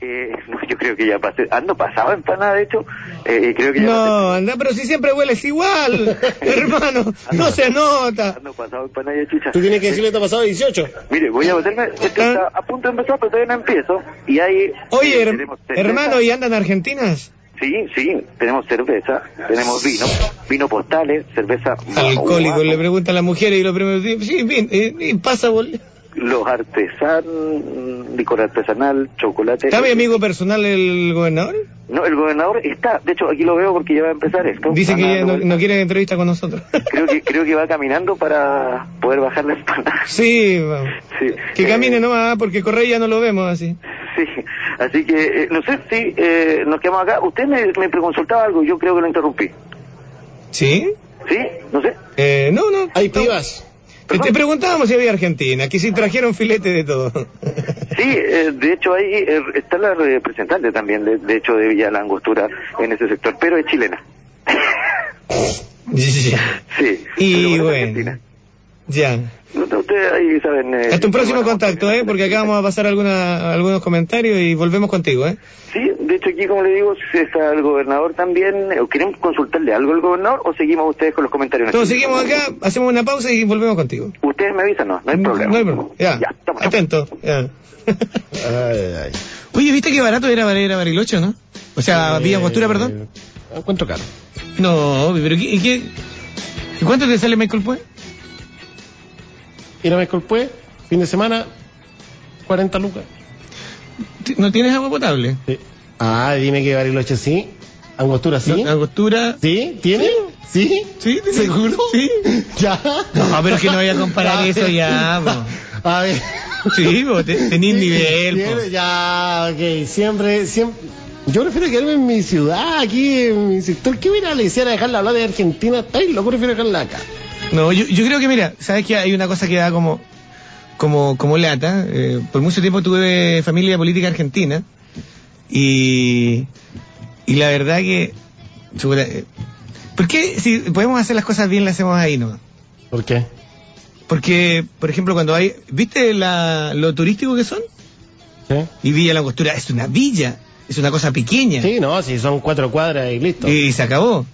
Eh, no, yo creo que ya pasé. Ando pasado empanada, de hecho. Eh, creo que ya No, anda, pero si siempre hueles igual, hermano, no se nota. Ando pasado empanada y chucha. Tú tienes que decirle que te ha pasado 18. Mire, voy a meterme. Esto está a punto de empezar, pero todavía no empiezo. Y ahí. Oye, eh, her- hermano, ¿y andan argentinas? Sí, sí, tenemos cerveza, tenemos vino, vino postales, cerveza. Alcohólico, le preguntan a las mujeres y lo primero sí, sí, bien, eh, y pasa, bol. Los artesanos, licor artesanal, chocolate. ¿Está mi amigo personal el gobernador? No, el gobernador está, de hecho aquí lo veo porque ya va a empezar esto. Dice que ya no, quiere entrevista con nosotros. Creo que, creo que va caminando para poder bajar la espalda. Sí, vamos. Sí. Que Eh, camine nomás, porque Correa ya no lo vemos así. Sí, así que eh, no sé si eh, nos quedamos acá. Usted me, me preconsultaba algo, yo creo que lo interrumpí. ¿Sí? ¿Sí? No sé. Eh, no, no. Hay no. pibas. Te, te preguntábamos si había Argentina, que si trajeron filete de todo. Sí, eh, de hecho ahí eh, está la representante también, de, de hecho, de Villa La Angostura en ese sector, pero es chilena. Sí. Y bueno. Ya. Ustedes ahí saben... eh, Hasta un próximo contacto, ¿eh? Porque acá vamos a pasar alguna, algunos comentarios y volvemos contigo, ¿eh? Sí, de hecho aquí, como le digo, si está el gobernador también. eh, ¿Quieren consultarle algo al gobernador o seguimos ustedes con los comentarios? Entonces seguimos acá, hacemos una pausa y volvemos contigo. Ustedes me avisan, no, no hay problema. No hay problema. Ya. Ya, estamos. Atento. Ya. Ay, ay. Oye, ¿viste qué barato era para ir a Bariloche, no? O sea, Villa Angostura, perdón. Encuentro caro. No, pero ¿qué, y qué- ¿y cuánto te sale Michael Pue? Ir a Mescolpue, fin de semana, 40 lucas. ¿No tienes agua potable? Sí. Ah, dime que Bariloche sí. Angostura sí. Angostura. ¿Sí? ¿Tiene? ¿Sí? ¿Sí? tiene- ¿Seguro? Sí. ¿Ya? No, pero es que no voy a comparar eso ya, po. A ver. Sí, po, te- tenís nivel, po. Ya, ok. Siempre, siempre. Yo prefiero quedarme en mi ciudad, aquí, en mi sector. ¿Qué voy a ir a la hablar de Argentina? Estáis loco, prefiero dejarla acá. No, yo, yo creo que mira, sabes que hay una cosa que da como como como lata. Eh, por mucho tiempo tuve familia política argentina y y la verdad que eh, ¿por qué si podemos hacer las cosas bien las hacemos ahí no? ¿Por qué? Porque por ejemplo cuando hay ¿viste la, lo turístico que son? ¿Sí? Y Villa La Angostura es una villa, es una cosa pequeña Sí, no, si son cuatro cuadras y listo. y se acabó.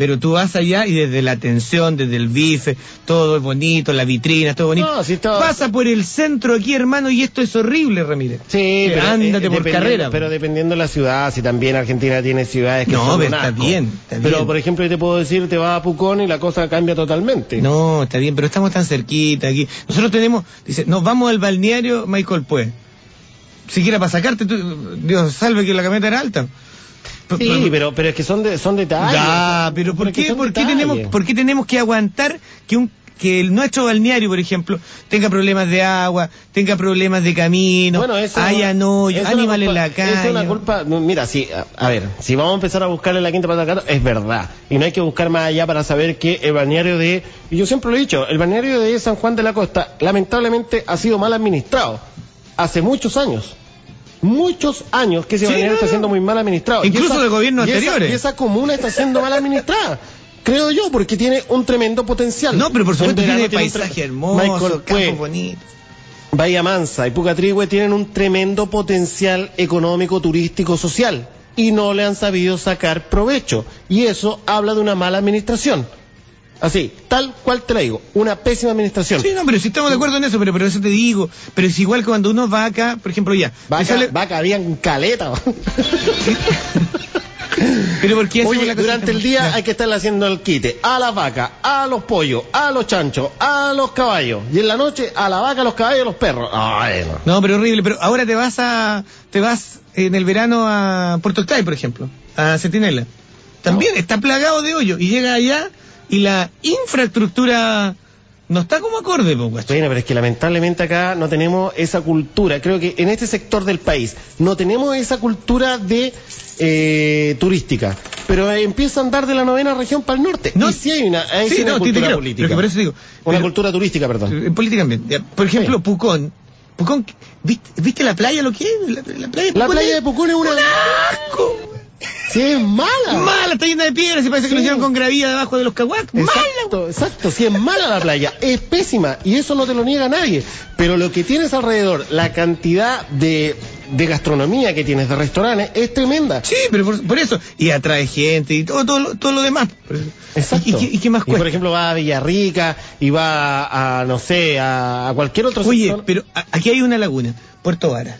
Pero tú vas allá y desde la atención, desde el bife, todo es bonito, la vitrina, todo bonito. No, sí, todo- Pasa por el centro aquí, hermano, y esto es horrible, Ramírez. Sí, pero, ándate eh, por dependiendo- carrera. Pero dependiendo de la ciudad, si también Argentina tiene ciudades que No, son pero un está asco. bien, está Pero bien. por ejemplo, yo te puedo decir, te vas a Pucón y la cosa cambia totalmente. No, está bien, pero estamos tan cerquita aquí. Nosotros tenemos, dice, nos vamos al balneario Michael Pue. Siquiera para sacarte, tú- Dios salve que la camioneta era alta. Sí, pero, pero es que son, de, son detalles. Ya, pero ¿por qué, por qué tenemos, por qué tenemos que aguantar que un que el nuestro balneario, por ejemplo, tenga problemas de agua, tenga problemas de camino, Bueno, haya no, animales en la calle. Es una culpa, mira, sí, a, a ver, si vamos a empezar a buscarle la quinta gato, es verdad. Y no hay que buscar más allá para saber que el balneario de, y yo siempre lo he dicho, el balneario de San Juan de la Costa, lamentablemente ha sido mal administrado. Hace muchos años. Muchos años que ese Sí, balneario no, está siendo muy mal administrado. Incluso esa- de gobiernos y esa- anteriores. Y esa comuna está siendo mal administrada. Creo yo, porque tiene un tremendo potencial. No, pero por supuesto tiene paisaje hermoso, campo bonito. Bahía Mansa y Pucatrihue tienen un tremendo potencial económico, turístico, social y no le han sabido sacar provecho. Y eso habla de una mala administración. Así, tal cual te la digo, una pésima administración. Sí, no, pero si estamos de acuerdo en eso, pero por eso te digo, pero es igual que cuando uno va acá, por ejemplo, ya, Vaca, sale- vaca habían caleta. pero ¿por qué hacemos Oye, la durante el día hay que estarle haciendo el quite a la vaca, a los pollos, a los chanchos, a los caballos. Y en la noche a la vaca, a los caballos a los perros. Ay, no. No, pero horrible, pero ahora te vas a, te vas en el verano a Puerto Octay, por ejemplo, a Centinela. También está plagado de hoyo y llega allá y la infraestructura no está como acorde, guacho. Bueno, pero es que lamentablemente acá no tenemos esa cultura. Creo que en este sector del país no tenemos esa cultura de eh, turística. Pero eh, empieza a andar de la novena región para el norte. No. y sí hay una, hay Sí, no, cultura creo, política. por eso digo, una pero- cultura turística, perdón. En política también. Ya, Por ejemplo, Sí. Pucón. Pucón, ¿viste, ¿viste la playa lo que es? La, la playa de La Pucón playa es de Pucón es una... asco. Sí, es mala. Mala, está llena de piedras y parece que lo Sí. hicieron con gravilla debajo de los caguac. Mala. Exacto, exacto, si es mala la playa, es pésima y eso no te lo niega nadie. Pero lo que tienes alrededor, la cantidad de, de gastronomía que tienes, de restaurantes, es tremenda. Sí, pero por, por eso. Y atrae gente y todo, todo, lo- todo lo demás. Exacto. ¿Y, y qué- y qué más Y, cuesta? por ejemplo, va a Villarrica y va a, no sé, a, a cualquier otro Oye, sector. pero a- aquí hay una laguna, Puerto Vara.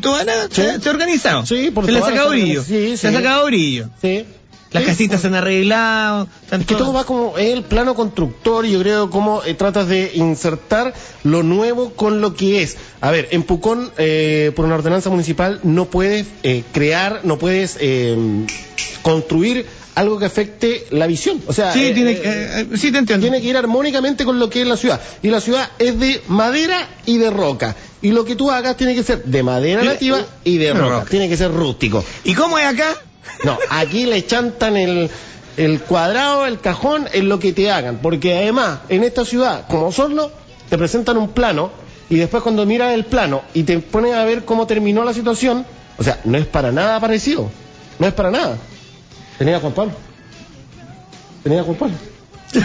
Puerto Sí. se ha organizado. Sí, Puerto se le ha sacado brillo. Sí, se ha sacado brillo. Sí. Las casitas se han arreglado. Es que todo va como el plano constructor y yo creo cómo eh, tratas de insertar lo nuevo con lo que es. A ver, en Pucón, eh, por una ordenanza municipal, no puedes eh, crear, no puedes eh, construir algo que afecte la visión. O sea, Sí, eh, tiene, eh, eh, sí te entiendo. tiene que ir armónicamente con lo que es la ciudad. Y la ciudad es de madera y de roca. Y lo que tú hagas tiene que ser de madera nativa y de roca. roca. Tiene que ser rústico. ¿Y cómo es acá? No, aquí le chantan el, el cuadrado, el cajón, en lo que te hagan. Porque además, en esta ciudad, como Osorno, te presentan un plano y después cuando miras el plano y te pones a ver cómo terminó la situación, o sea, no es para nada parecido. No es para nada. Tenía a Juan Pablo. Tenía a Juan Pablo.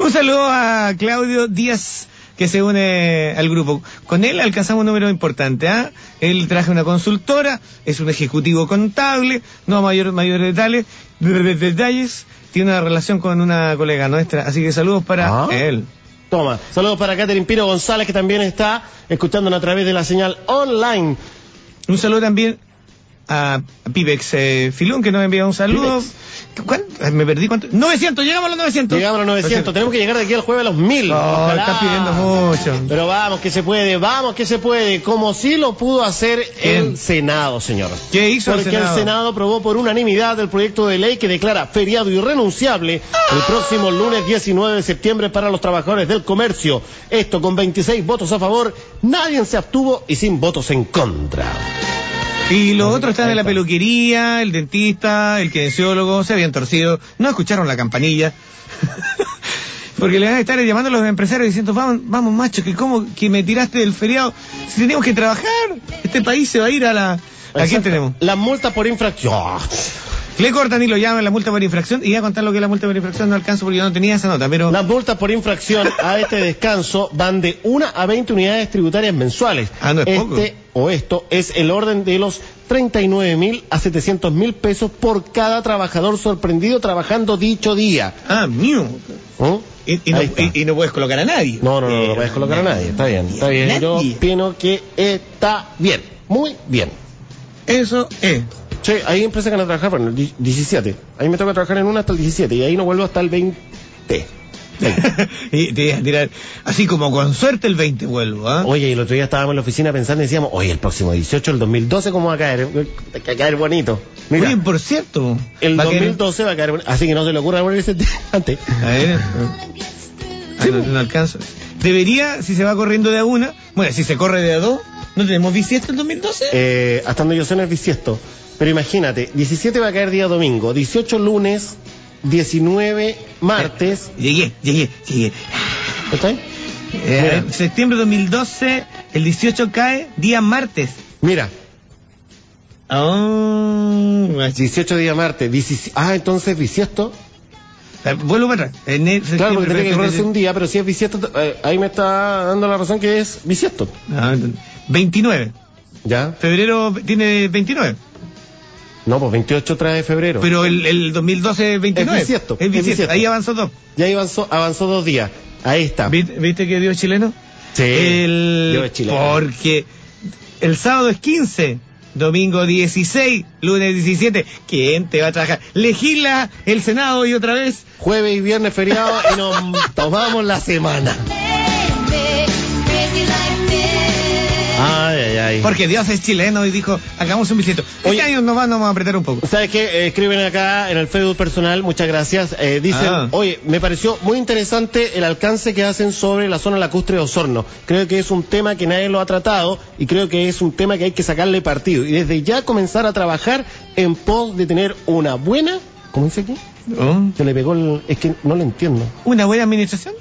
Un saludo a Claudio Díaz que se une al grupo. Con él alcanzamos un número importante. ¿ah? Él traje una consultora, es un ejecutivo contable, no mayor, mayores detalles, de- de- detalles, tiene una relación con una colega nuestra, así que saludos para Ah. él. Toma, saludos para Catherine Piro González, que también está escuchándonos a través de la señal online. Un saludo también a Pipex eh, Filón, que nos envía un saludo. ¿Cuánto? Me perdí cuánto. 900, llegamos a los 900. Llegamos a los 900, tenemos que llegar de aquí al jueves a los 1000. No, Ojalá. está pidiendo mucho. Pero vamos que se puede, vamos que se puede, como sí lo pudo hacer ¿Quién? el Senado, señor. ¿Qué hizo el Porque Senado? el Senado aprobó por unanimidad el proyecto de ley que declara feriado irrenunciable el próximo lunes 19 de septiembre para los trabajadores del comercio. Esto con 26 votos a favor, nadie se abstuvo y sin votos en contra. Y los otros están en la peluquería, el dentista, el kinesiólogo, se habían torcido, no escucharon la campanilla. Porque le van a estar llamando a los empresarios diciendo, vamos, vamos macho, que cómo que me tiraste del feriado, si tenemos que trabajar, este país se va a ir a la... ¿A quién tenemos? Las multas por infracción. Le cortan y lo llaman la multa por infracción y ya contar lo que es la multa por infracción no alcanzo porque yo no tenía esa nota, pero... Las multas por infracción a este descanso van de 1 a 20 unidades tributarias mensuales. Ah, no es este poco. o esto es el orden de los 39 mil a 700 mil pesos por cada trabajador sorprendido trabajando dicho día. Ah, mío. ¿Mm? Y, y no, Ahí está. y- y no puedes colocar a nadie. No, no, no, Eh, no puedes colocar a nadie. Está bien, está bien. Yo Nadie. opino que está bien, muy bien. Eso es. Sí, hay empresas que van a trabajar, bueno, el di- 17. Ahí me toca trabajar en una hasta el 17 y ahí no vuelvo hasta el 20. y te iban a tirar, así como con suerte el 20 vuelvo, ¿ah? Oye, y el otro día estábamos en la oficina pensando y decíamos, oye, el próximo 18, el 2012, ¿cómo va a caer? Va a caer bonito. Mira, Oye, por cierto, el va a caer- 2012 va a caer bonito. Así que no se le ocurra ponerse antes. A ver. Ah, no, no alcanzo. Debería, si se va corriendo de a una, bueno, si se corre de a dos, ¿no tenemos bisiesto el 2012? Eh, hasta donde yo sé no es bisiesto. Pero imagínate, 17 va a caer día domingo, 18 lunes, 19 martes. Llegué, llegué, llegué. ¿Está ahí? Eh, septiembre de 2012, el 18 cae día martes. Mira, Oh, 18 día martes, 17 ah, entonces bisiesto. Eh, Vuelvo para atrás. Claro, porque tiene que correrse un día, pero si es bisiesto, eh, ahí me está dando la razón que es bisiesto. Ah, 29. ¿Ya? Febrero tiene 29. No, pues 28 trae febrero. Pero el, el 2012 es 29. Es bisiesto, Es es bisiesto. bisiesto. Ahí avanzó dos. Ya ahí avanzó, avanzó dos días. Ahí está. ¿Viste, viste que dio chileno? Sí, El... dio chileno. Porque el sábado es 15, domingo 16, lunes 17. ¿Quién te va a trabajar? Legisla el Senado y otra vez. Jueves y viernes feriado y nos tomamos la semana. Ay, ay. Porque Dios es chileno y dijo, hagamos un bisiesto. Este Oye. año nos vamos, nos vamos a apretar un poco. ¿Sabes qué? Eh, escriben acá en el Facebook personal, muchas gracias. Eh, dicen, Ah. oye, me pareció muy interesante el alcance que hacen sobre la zona lacustre de Osorno. Creo que es un tema que nadie lo ha tratado y creo que es un tema que hay que sacarle partido. Y desde ya comenzar a trabajar en pos de tener una buena... ¿Cómo dice aquí? Oh, Se le pegó el... Es que no lo entiendo. ¿Una buena administración?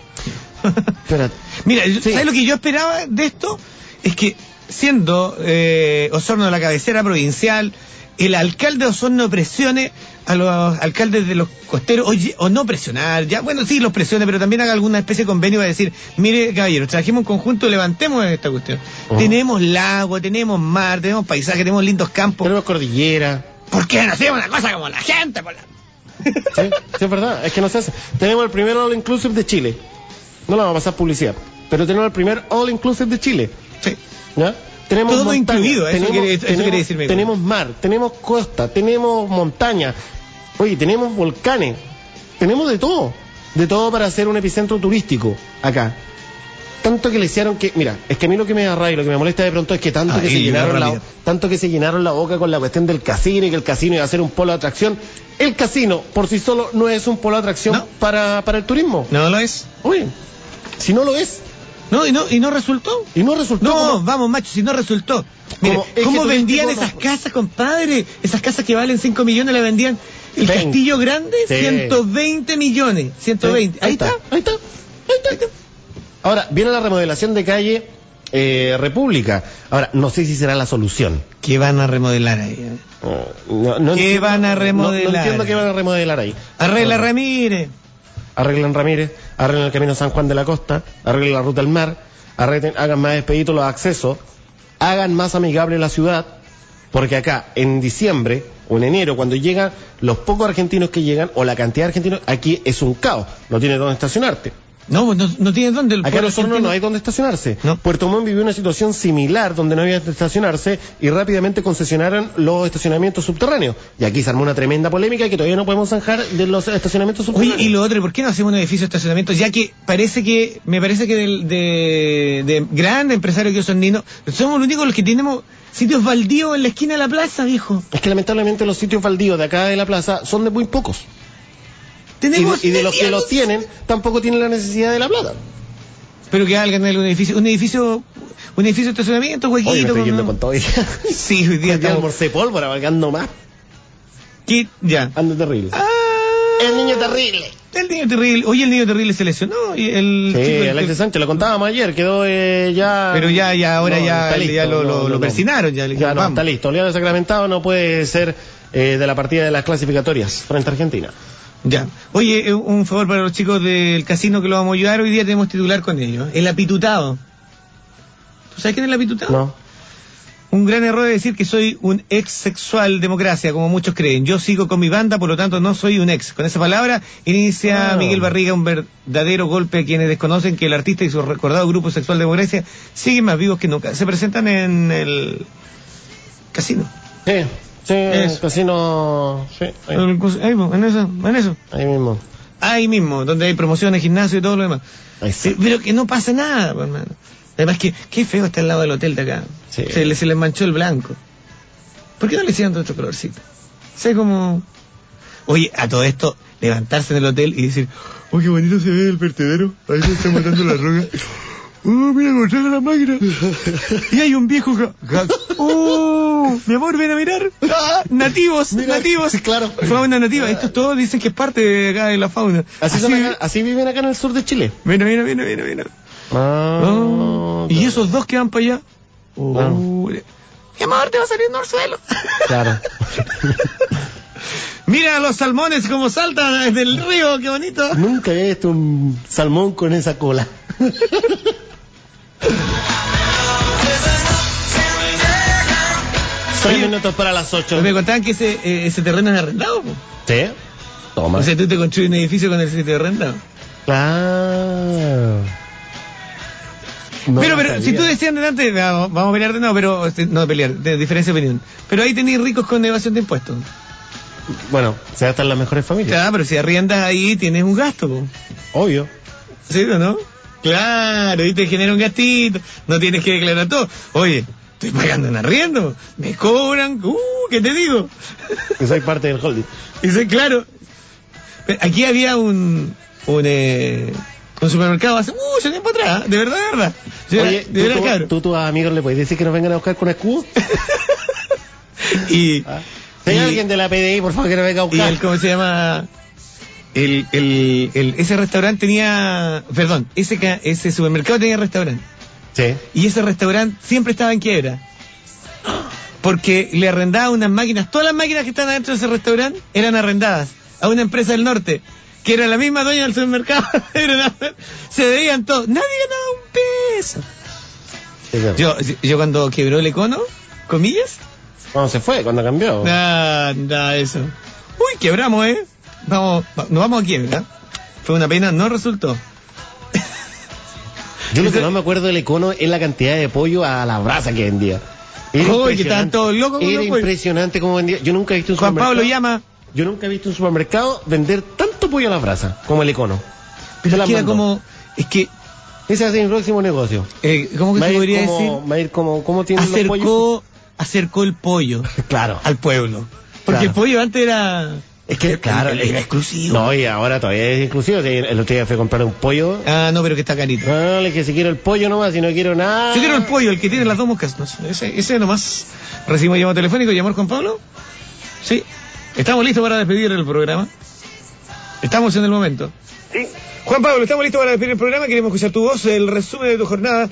Espérate. Mira, Sí. ¿sabes lo que yo esperaba de esto? Es que siendo eh, Osorno la cabecera provincial, el alcalde de Osorno presione a los alcaldes de los costeros, oye, o no presionar, ya, bueno, sí, los presione, pero también haga alguna especie de convenio para decir, mire, caballeros, trabajemos en conjunto, levantemos esta cuestión. Ujú. Tenemos lago, tenemos mar, tenemos paisaje, tenemos lindos campos. Tenemos cordillera. ¿Por qué no hacemos una cosa como la gente? por la- Sí, sí, es verdad, es que no se hace. Tenemos el primer All Inclusive de Chile. No le vamos a pasar publicidad. Pero tenemos el primer All Inclusive de Chile. Tenemos Todo montaña, incluido, eso tenemos, quiere- eso tenemos- quiere decirme. tenemos mar, tenemos costa, tenemos montaña. Oye, tenemos volcanes. Tenemos de todo. De todo para hacer un epicentro turístico acá. Tanto que le hicieron que, mira, es que a mí lo que me da rabia, lo que me molesta de pronto es que tanto que se llenaron la, tanto que se llenaron la boca con la cuestión del casino y que el casino iba a ser un polo de atracción. El casino por sí solo no es un polo de atracción No. para, para el turismo. ¿No lo es? Oye, si no lo es, No, y no, y no resultó. y no resultó No, como- vamos, macho, si no resultó. Mire, ¿cómo vendían esas casas, compadre? Esas casas que valen 5 millones las vendían. El. Castillo Grande, Sí. 120 millones. 120. Sí, Ahí, está. Ahí está. Ahí está. ahí está. Ahora, viene la remodelación de calle eh, República. Ahora, no sé si será la solución. ¿Qué van a remodelar ahí? eh? No, no ¿Qué van a remodelar? No, entiendo qué van a remodelar ahí. Arregla Ahora, Ramírez. Arreglan Ramírez, arreglan el camino San Juan de la Costa, arreglan la ruta al mar, arreglen, hagan más expeditos los accesos, hagan más amigable la ciudad, porque acá en diciembre o en enero, cuando llegan los pocos argentinos que llegan, o la cantidad de argentinos, aquí es un caos, no tiene dónde estacionarte. No, pues no, no tiene dónde. El Acá en Osorno no hay dónde estacionarse. No. Puerto Montt vivió una situación similar donde no había dónde estacionarse y rápidamente concesionaron los estacionamientos subterráneos. Y aquí se armó una tremenda polémica que todavía no podemos zanjar de los estacionamientos subterráneos. Oye, y lo otro, ¿por qué no hacemos un edificio de estacionamiento? Ya que parece que, me parece que del- de, de, grandes empresarios que son ninos, somos los únicos los que tenemos sitios baldíos en la esquina de la plaza, viejo. Es que lamentablemente los sitios baldíos de acá de la plaza son de muy pocos. Y de, Tenemos y de los que los tienen, tampoco tienen la necesidad de la plata. Pero que hagan algún edificio, un edificio, un edificio de estacionamiento, huequito. Oye, me estoy con- yendo con todo hoy día. Sí, hoy día Hoy estamos... almorcé pólvora, valgando más. ¿Qué? Ya. Ando terrible. Ah, El niño terrible. el niño terrible. Oye, el niño terrible se lesionó. Y el Sí, chico- el- Alexis Sánchez, lo contábamos ayer, quedó eh, ya... Pero ya, ya, ahora No, ya, está listo, ya lo, no, lo, no, lo no. persinaron. Ya, Ya no, está listo. Oleado Sacramentado no puede ser eh, de la partida de las clasificatorias frente a Argentina. Ya. Oye, eh, un favor para los chicos del casino que lo vamos a ayudar. Hoy día tenemos titular con ellos. El apitutado. ¿Tú sabes quién es el apitutado? No. Un gran error es decir que soy un ex sexual democracia, como muchos creen. Yo sigo con mi banda, por lo tanto no soy un ex. Con esa palabra inicia Ah. Miguel Barriga un verdadero golpe a quienes desconocen que el artista y su recordado grupo sexual democracia siguen más vivos que nunca. Se presentan en el casino. Sí, sí, Eso. casino... Sí, ahí, Ahí, en eso, en eso. ahí mismo. ahí mismo, donde hay promociones, gimnasio y todo lo demás. Sí, pero que no pasa nada, pues, hermano. Además que, qué feo está al lado del hotel de acá. Sí. Se, le, se le manchó el blanco. ¿Por qué no le hicieron de otro colorcito? Sé como... Oye, a todo esto, levantarse en el hotel y decir, oh, qué bonito se ve el vertedero, ahí se está matando la roca. Oh, mira cómo trae la máquina. Y hay un viejo ga- ga- Oh, mi amor, ven a mirar. Ah, nativos, nativos. claro. Fauna nativa. Estos todos dicen que es parte de acá de la fauna. Así, son acá- así viven acá en el sur de Chile. Mira, mira, mira, mira, mira. Ah, Oh, y esos dos que van para allá. Oh, Mi amor, te va saliendo al suelo. Claro. Mira los salmones como saltan desde el río, qué bonito. Nunca he visto un salmón con esa cola. Seis minutos para las ocho. Me contaban que ese, eh, ese terreno es arrendado. po. ¿Sí? Toma. O sea, tú te construyes un edificio con el sitio arrendado. Claro. No pero, pero, si tú decías delante, vamos, vamos a pelear de nuevo, pero este, no pelear, de diferencia de opinión. Pero ahí tenéis ricos con evasión de impuestos. Bueno, se gastan las mejores familias. Claro, pero si arriendas ahí tienes un gasto. po. Obvio. ¿Sí o no? Claro, y te genera un gastito, no tienes que declarar todo. Oye, estoy pagando un arriendo, me cobran, uh, ¿qué te digo? Que soy parte del holding. Y soy claro. Pero Aquí había un, un, eh, un supermercado hace mucho tiempo atrás, de verdad, de verdad. Yo era- Oye, verdad, ¿tú, tú, cabrón. tú, tus amigos le puedes decir que nos vengan a buscar con escudo? Y, y- alguien de la PDI, por favor, que nos venga a y buscar. el, ¿cómo se llama? El, el, el, ese restaurante tenía, perdón, ese, ese supermercado tenía restaurante. Sí. Y ese restaurante siempre estaba en quiebra. Porque le arrendaba unas máquinas, todas las máquinas que están adentro de ese restaurante eran arrendadas a una empresa del norte, que era la misma dueña del supermercado. Se debían todos, nadie ganaba un peso. Yo, yo cuando quebró el econo, comillas, ¿Cómo se fue? ¿Cuándo cambió? nada, eso. Uy, quebramos, ¿eh? Vamos, va- nos vamos a quiebra. Fue una pena, no resultó. Yo lo que más me acuerdo del icono es la cantidad de pollo a la brasa que vendía. Uy, que impresionante. estaban todos locos Era los impresionante cómo vendía. Yo nunca he visto un Juan supermercado. Pablo llama, Yo nunca he visto un supermercado vender tanto pollo a la brasa como el icono. pero es que era como, es que, Ese va a ser mi próximo negocio. eh, ¿cómo que se podría como, decir? va a ir como, ¿cómo tienen los pollos? acercó, acercó el pollo Claro. al pueblo. Porque Claro. el pollo antes era... Es que, claro, era, era exclusivo. No, y ahora todavía es exclusivo. Sí, El otro día fui a comprar un pollo. Ah, no, pero que está carito. No, no, le dije si quiero el pollo nomás, si no quiero nada. Yo quiero el pollo, el que tiene las dos moscas. No sé, ese, ese nomás. Recibimos llamado telefónico, llamó Juan Pablo. Sí. Estamos listos para despedir el programa. Estamos en el momento. Sí, Juan Pablo, estamos listos para despedir el programa. Queremos escuchar tu voz, el resumen de tu jornada.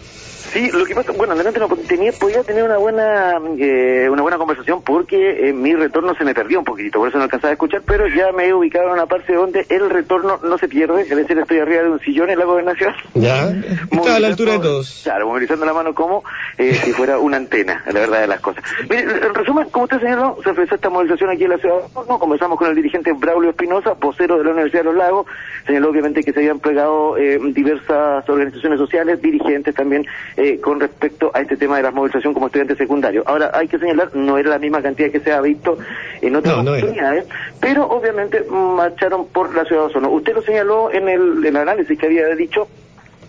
Sí, lo que pasa, bueno, adelante no tenía, podía tener una buena eh, una buena conversación porque eh, mi retorno se me perdió un poquitito, por eso no alcanzaba a escuchar, pero ya me he ubicado en una parte donde el retorno no se pierde, es decir, estoy arriba de un sillón en la gobernación. Ya. Está a la altura de todos. Claro, movilizando la mano como eh, si fuera una antena, la verdad de las cosas. Mire, en resumen, como usted señaló, se ofreció esta movilización aquí en la ciudad de Osorno, conversamos con el dirigente Braulio Espinosa, vocero de la Universidad de los Lagos, señaló obviamente que se habían plegado eh, diversas organizaciones sociales, dirigentes también, eh, con respecto a este tema de la movilización como estudiante secundario. Ahora, hay que señalar, no era la misma cantidad que se ha visto en otras No, no era. oportunidades, pero obviamente marcharon por la ciudad de Osorno. Usted lo señaló en el, en el análisis que había dicho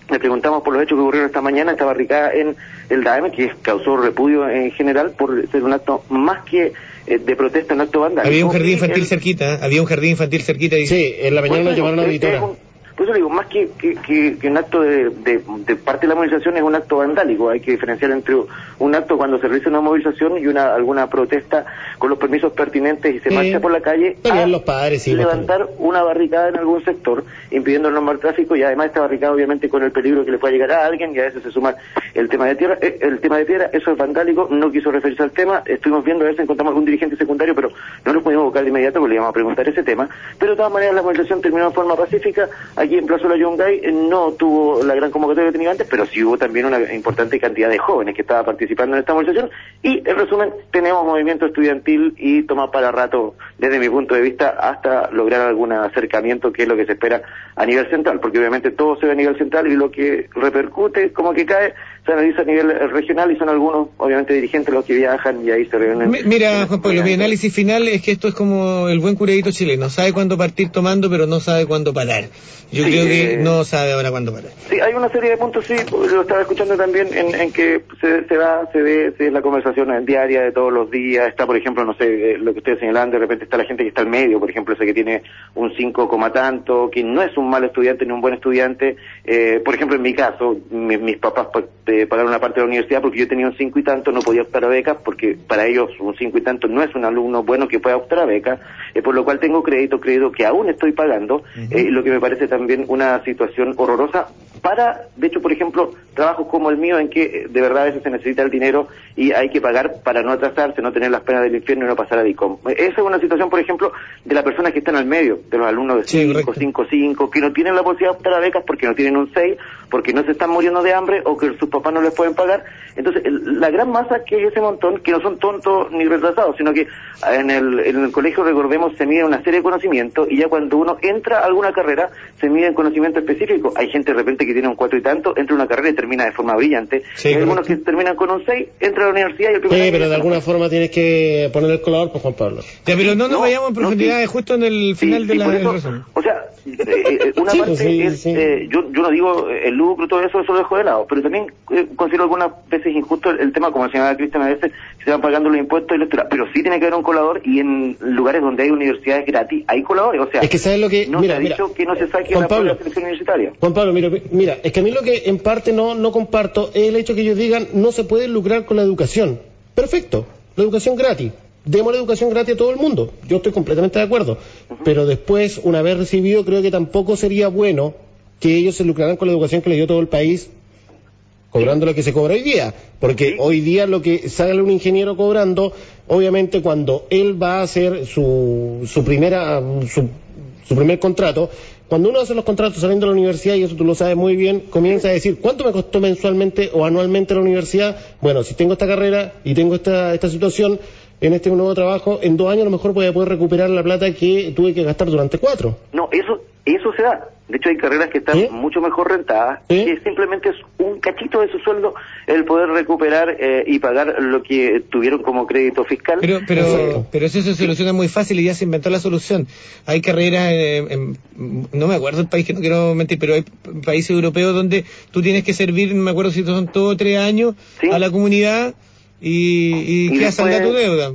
le preguntamos por los hechos que ocurrieron esta mañana, esta barricada en el DAEM, que causó repudio en general por ser un acto más que eh, de protesta, un acto vandálico. Había un jardín infantil el- cerquita, ¿eh? había un jardín infantil cerquita. Y... Sí, en la mañana nos eso llamaron a digo, auditora. Por eso digo, más que, que, que- que un acto de, de- de parte de la movilización es un acto vandálico. Hay que diferenciar entre un acto cuando se realiza una movilización y una alguna protesta con los permisos pertinentes y se marcha por la calle. A los padres, sí, levantar una barricada en algún sector, impidiendo el normal tráfico y además esta barricada obviamente con el peligro que le pueda llegar a alguien y a veces se suma el tema de tierra. Eh, el tema de piedra, eso es vandálico, no quiso referirse al tema. Estuvimos viendo a ver si encontramos algún dirigente secundario, pero no nos pudimos buscar de inmediato porque le íbamos a preguntar ese tema. Pero de todas maneras la movilización terminó de forma pacífica. Aquí en Plaza La Yungay eh, no tuvo la gran convocatoria que tenía antes, pero sí hubo también una importante cantidad de jóvenes que estaban participando en esta movilización. Y en resumen, tenemos movimiento estudiantil y toma para rato, desde mi punto de vista, hasta lograr algún acercamiento, que es lo que se espera a nivel central, porque obviamente todo se ve a nivel central y lo que repercute, como que cae, se analiza a nivel eh, regional y son algunos, obviamente, dirigentes los que viajan y ahí se reúnen. Mi- Mira, Juan Pablo, mi análisis final es que esto es como el buen curadito chileno. Sabe cuándo partir tomando, pero no sabe cuándo parar. Yo Sí, creo que eh, no sabe ahora cuándo parar. Sí, hay una serie de puntos, sí, lo estaba escuchando también, en, en que se, se va, se ve, se ve la conversación diaria de todos los días, está, por ejemplo, no sé, eh, lo que ustedes señalan, de repente está la gente que está al medio, por ejemplo, ese que tiene un 5, coma tanto, que no es un mal estudiante ni un buen estudiante, eh, por ejemplo, en mi caso, mi- mis papás pa- eh, pagaron una parte de la universidad porque yo tenía un 5 y tanto, no podía optar a becas, porque para ellos un 5 y tanto no es un alumno bueno que pueda optar a beca, eh, por lo cual tengo crédito, crédito que aún estoy pagando, eh, lo que me parece también una situación horrorosa para, de hecho, por ejemplo, trabajos como el mío en que eh, de verdad a veces se necesita el dinero y hay que pagar para no atrasarse, no tener las penas del infierno y no pasar a DICOM. Esa es una situación, por ejemplo, de las personas que están al medio, de los alumnos de Sí, 5, correcto. 5, 5, que no tienen la posibilidad de optar a becas porque no tienen un 6, porque no se están muriendo de hambre o que sus papás no les pueden pagar. Entonces, el- la gran masa que hay ese montón, que no son tontos ni retrasados, sino que en el, en el colegio, recordemos, se mide una serie de conocimientos y ya cuando uno entra a alguna carrera, se mide en conocimiento específico. Hay gente de repente que tiene un 4 y tanto, entra a una carrera y termina de forma brillante. Sí, hay algunos que terminan con un 6, entra a la universidad y el primer Sí, pero de alguna forma tienes que poner el colador, pues Juan Pablo. Ya, pero no nos No, vayamos en no, profundidad, sí. es justo en el Sí, final de sí, la por del eso. O sea, eh, eh, una Sí, parte sí, es, sí. eh, yo, yo no digo eh, el lucro todo eso, eso lo dejo de lado, pero también eh, considero algunas veces injusto el, el tema, como señalaba Cristian, a veces se van pagando los impuestos y la lectura, pero sí tiene que haber un colador y en lugares donde hay universidades gratis hay coladores, o sea, Es que sabes lo que... no mira, se ha mira, dicho que no se saque Juan la Pablo. de selección universitaria. Juan Pablo, mira, mira, es que a mí lo que en parte no, no comparto es el hecho que ellos digan no se puede lucrar con la educación. Perfecto, la educación gratis. Demos la educación gratis a todo el mundo. Yo estoy completamente de acuerdo. Pero después, una vez recibido, creo que tampoco sería bueno que ellos se lucraran con la educación que le dio todo el país cobrando lo que se cobra hoy día. Porque Sí. hoy día lo que sale un ingeniero cobrando, obviamente cuando él va a hacer su, su primera, su, su primer contrato, cuando uno hace los contratos saliendo de la universidad, y eso tú lo sabes muy bien, comienza a decir, ¿cuánto me costó mensualmente o anualmente la universidad? Bueno, si tengo esta carrera y tengo esta, esta situación, en este nuevo trabajo, en dos años a lo mejor voy a poder recuperar la plata que tuve que gastar durante cuatro. No, eso eso se da. De hecho, hay carreras que están mucho mejor rentadas, que simplemente es un cachito de su sueldo el poder recuperar eh, y pagar lo que tuvieron como crédito fiscal. Pero, pero, pero eso se soluciona muy fácil y ya se inventó la solución. Hay carreras, eh, en- no me acuerdo el país, que no quiero mentir, pero hay países europeos donde tú tienes que servir, no me acuerdo si son todos tres años, Sí. a la comunidad y, y, Y queda saldada tu deuda.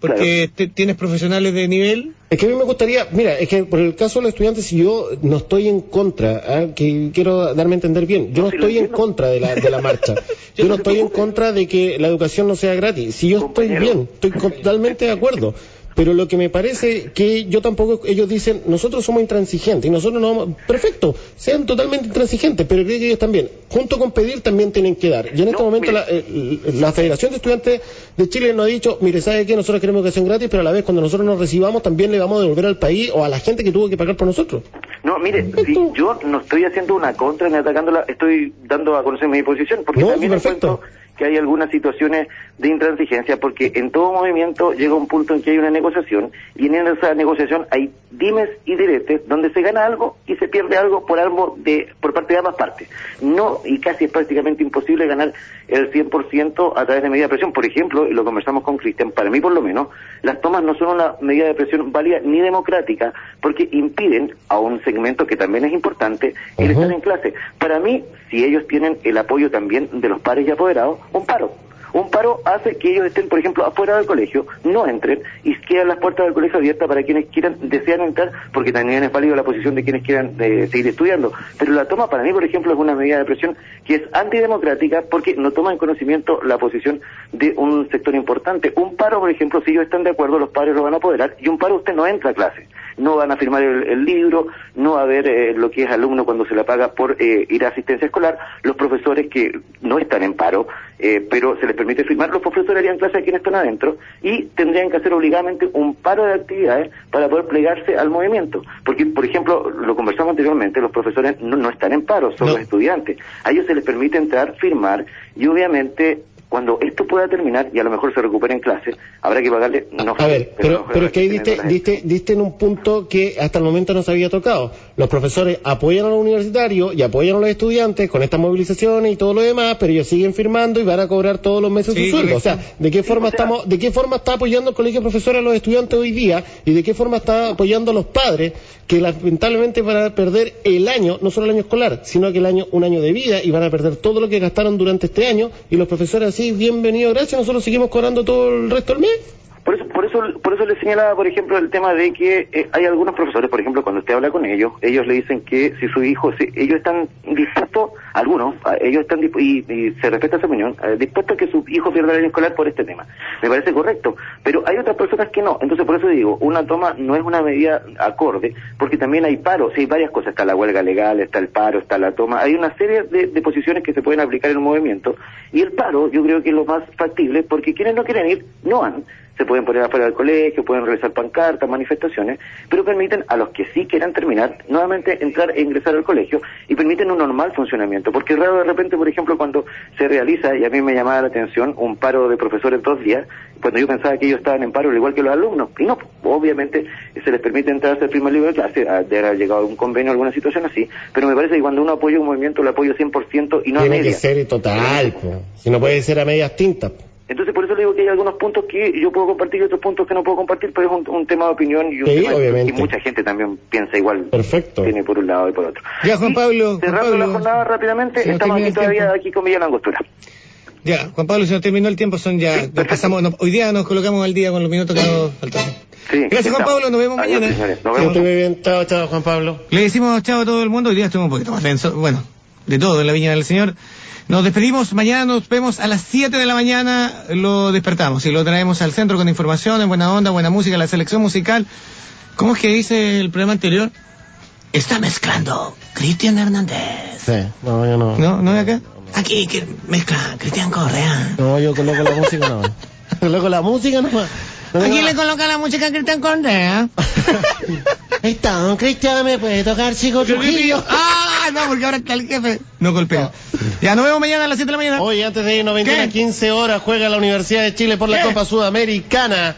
Porque te- tienes profesionales de nivel. Es que a mí me gustaría, mira, es que por el caso de los estudiantes, si yo no estoy en contra, ¿ah? que quiero darme a entender bien, yo no estoy en contra de la, de la marcha, yo no estoy en contra de que la educación no sea gratis, si yo estoy bien, estoy totalmente de acuerdo, pero lo que me parece que yo tampoco, ellos dicen, nosotros somos intransigentes y nosotros no vamos, perfecto, sean totalmente intransigentes, pero creo que ellos también, junto con pedir, también tienen que dar. Y en este No, momento la, eh, la Federación de Estudiantes de Chile nos ha dicho, mire, ¿sabe qué? Nosotros queremos educación gratis, pero a la vez cuando nosotros nos recibamos también le vamos a devolver al país o a la gente que tuvo que pagar por nosotros. No, mire, si yo no estoy haciendo una contra ni atacándola, estoy dando a conocer mi posición, porque No, también perfecto. encuentro que hay algunas situaciones de intransigencia, porque en todo movimiento llega un punto en que hay una negociación, y en esa negociación hay dimes y diretes, donde se gana algo y se pierde algo por algo de, por parte de ambas partes. No, y casi es prácticamente imposible ganar el 100% a través de medida de presión. Por ejemplo, y lo conversamos con Cristian, para mí por lo menos, las tomas no son una medida de presión válida ni democrática, porque impiden a un segmento que también es importante el estar en clase. Para mí, si ellos tienen el apoyo también de los padres y apoderados, un paro. Un paro hace que ellos estén, por ejemplo, afuera del colegio, no entren y quedan las puertas del colegio abiertas para quienes quieran, desean entrar, porque también es válido la posición de quienes quieran eh, seguir estudiando. Pero la toma para mí, por ejemplo, es una medida de presión que es antidemocrática porque no toma en conocimiento la posición de un sector importante. Un paro, por ejemplo, si ellos están de acuerdo, los padres lo van a apoderar y un paro usted no entra a clase. No van a firmar el, el libro, no va a ver eh, lo que es alumno cuando se le paga por eh, ir a asistencia escolar. Los profesores que no están en paro, eh, pero se les permite firmar, los profesores harían clase a quienes están adentro y tendrían que hacer obligadamente un paro de actividades para poder plegarse al movimiento. Porque, por ejemplo, lo conversamos anteriormente, los profesores no, no están en paro, son No. los estudiantes. A ellos se les permite entrar, firmar y obviamente cuando esto pueda terminar y a lo mejor se recupere en clase, habrá que pagarle, no A ver, pero, pero habrá es que ahí diste, diste, diste en un punto que hasta el momento no se había tocado. Los profesores apoyan a los universitarios y apoyan a los estudiantes con estas movilizaciones y todo lo demás, pero ellos siguen firmando y van a cobrar todos los meses Sí, su sueldo. O sea. ¿de qué forma estamos, de qué forma está apoyando el colegio de profesores a los estudiantes hoy día y de qué forma está apoyando a los padres que lamentablemente van a perder el año, no solo el año escolar, sino que el año, un año de vida y van a perder todo lo que gastaron durante este año y los profesores así, bienvenido, gracias, nosotros seguimos cobrando todo el resto del mes. Por eso, por eso, por eso le señalaba, por ejemplo, el tema de que eh, hay algunos profesores, por ejemplo, cuando usted habla con ellos, ellos le dicen que si su hijo, si ellos están dispuestos, algunos, ellos están y, y se respeta esa opinión, eh, dispuestos a que su hijo pierda el año escolar por este tema. Me parece correcto, pero hay otras personas que no. Entonces, por eso digo, una toma no es una medida acorde, porque también hay paros, sí, hay varias cosas, está la huelga legal, está el paro, está la toma, hay una serie de, de posiciones que se pueden aplicar en un movimiento, y el paro yo creo que es lo más factible, porque quienes no quieren ir, no van se pueden poner afuera del colegio, pueden realizar pancartas, manifestaciones, pero permiten a los que sí quieran terminar, nuevamente entrar e ingresar al colegio y permiten un normal funcionamiento, porque es raro de repente, por ejemplo, cuando se realiza, y a mí me llamaba la atención, un paro de profesores dos días, cuando yo pensaba que ellos estaban en paro al igual que los alumnos, y no, obviamente se les permite entrar a hacer primer libro de clase, de haber llegado a un convenio, alguna situación así, pero me parece que cuando uno apoya un movimiento lo apoyo 100% y no a Tiene que medias. ser total, si no puede ser a medias tintas. Entonces, por eso le digo que hay algunos puntos que yo puedo compartir y otros puntos que no puedo compartir, pero es un, un tema de opinión y, un Sí, tema obviamente. y mucha gente también piensa igual. Perfecto. Tiene por un lado y por otro. Ya, Juan Pablo. Juan Cerrando la Pablo. jornada rápidamente, estamos aquí todavía aquí con Villa Langostura. Ya, Juan Pablo, se nos terminó el tiempo, son ya, nos pasamos, no- hoy día nos colocamos al día con los minutos que nos faltaban. Sí, Gracias, Juan. Pablo, nos vemos Adiós, mañana. señores. Nos vemos. muy bien, chao, chao, Juan Pablo. Le decimos chao a todo el mundo, hoy día estuvimos un poquito más denso, bueno, de todo en la Viña del Señor. Nos despedimos, mañana nos vemos a las 7 de la mañana, lo despertamos y lo traemos al centro con información, en buena onda, buena música, la selección musical. ¿Cómo es que dice el programa anterior? Está mezclando Cristian Hernández. Sí, no, yo no. ¿No? ¿No es acá? Aquí que mezcla Cristian Correa. No, yo coloco la música nomás. coloco la música nomás. Aquí le coloca la música a Cristian Correa. Ahí está, don Cristian, ¿me puede tocar Chico Trujillo? Ah, no, porque ahora está el jefe. No golpea. Ya, nos vemos mañana a las 7 de la mañana. Hoy, antes de irnos, 21 a ¿Qué? 15 horas, juega la Universidad de Chile por la ¿Qué? Copa Sudamericana.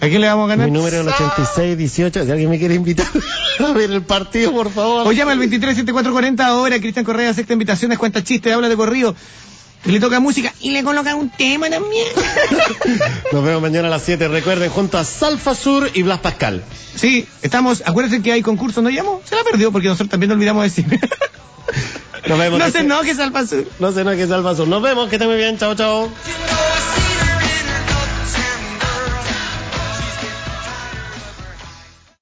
¿A quién le vamos a ganar? Mi número es el 8618. Si alguien me quiere invitar a ver el partido, por favor. O llama al 237440 ahora, Cristian Correa acepta invitaciones, cuenta chistes, habla de corrido. Y le toca música y le coloca un tema también. Nos vemos mañana a las 7. Recuerden, junto a Salfa Sur y Blas Pascal. Sí, estamos, acuérdense que hay concurso, ¿no llamo? Se la perdió porque nosotros también nos olvidamos de decir. Nos vemos. no que se enoje, Salva Sur. No se enoje, Salfa Sur. Nos vemos, que esté muy bien. Chao, chao.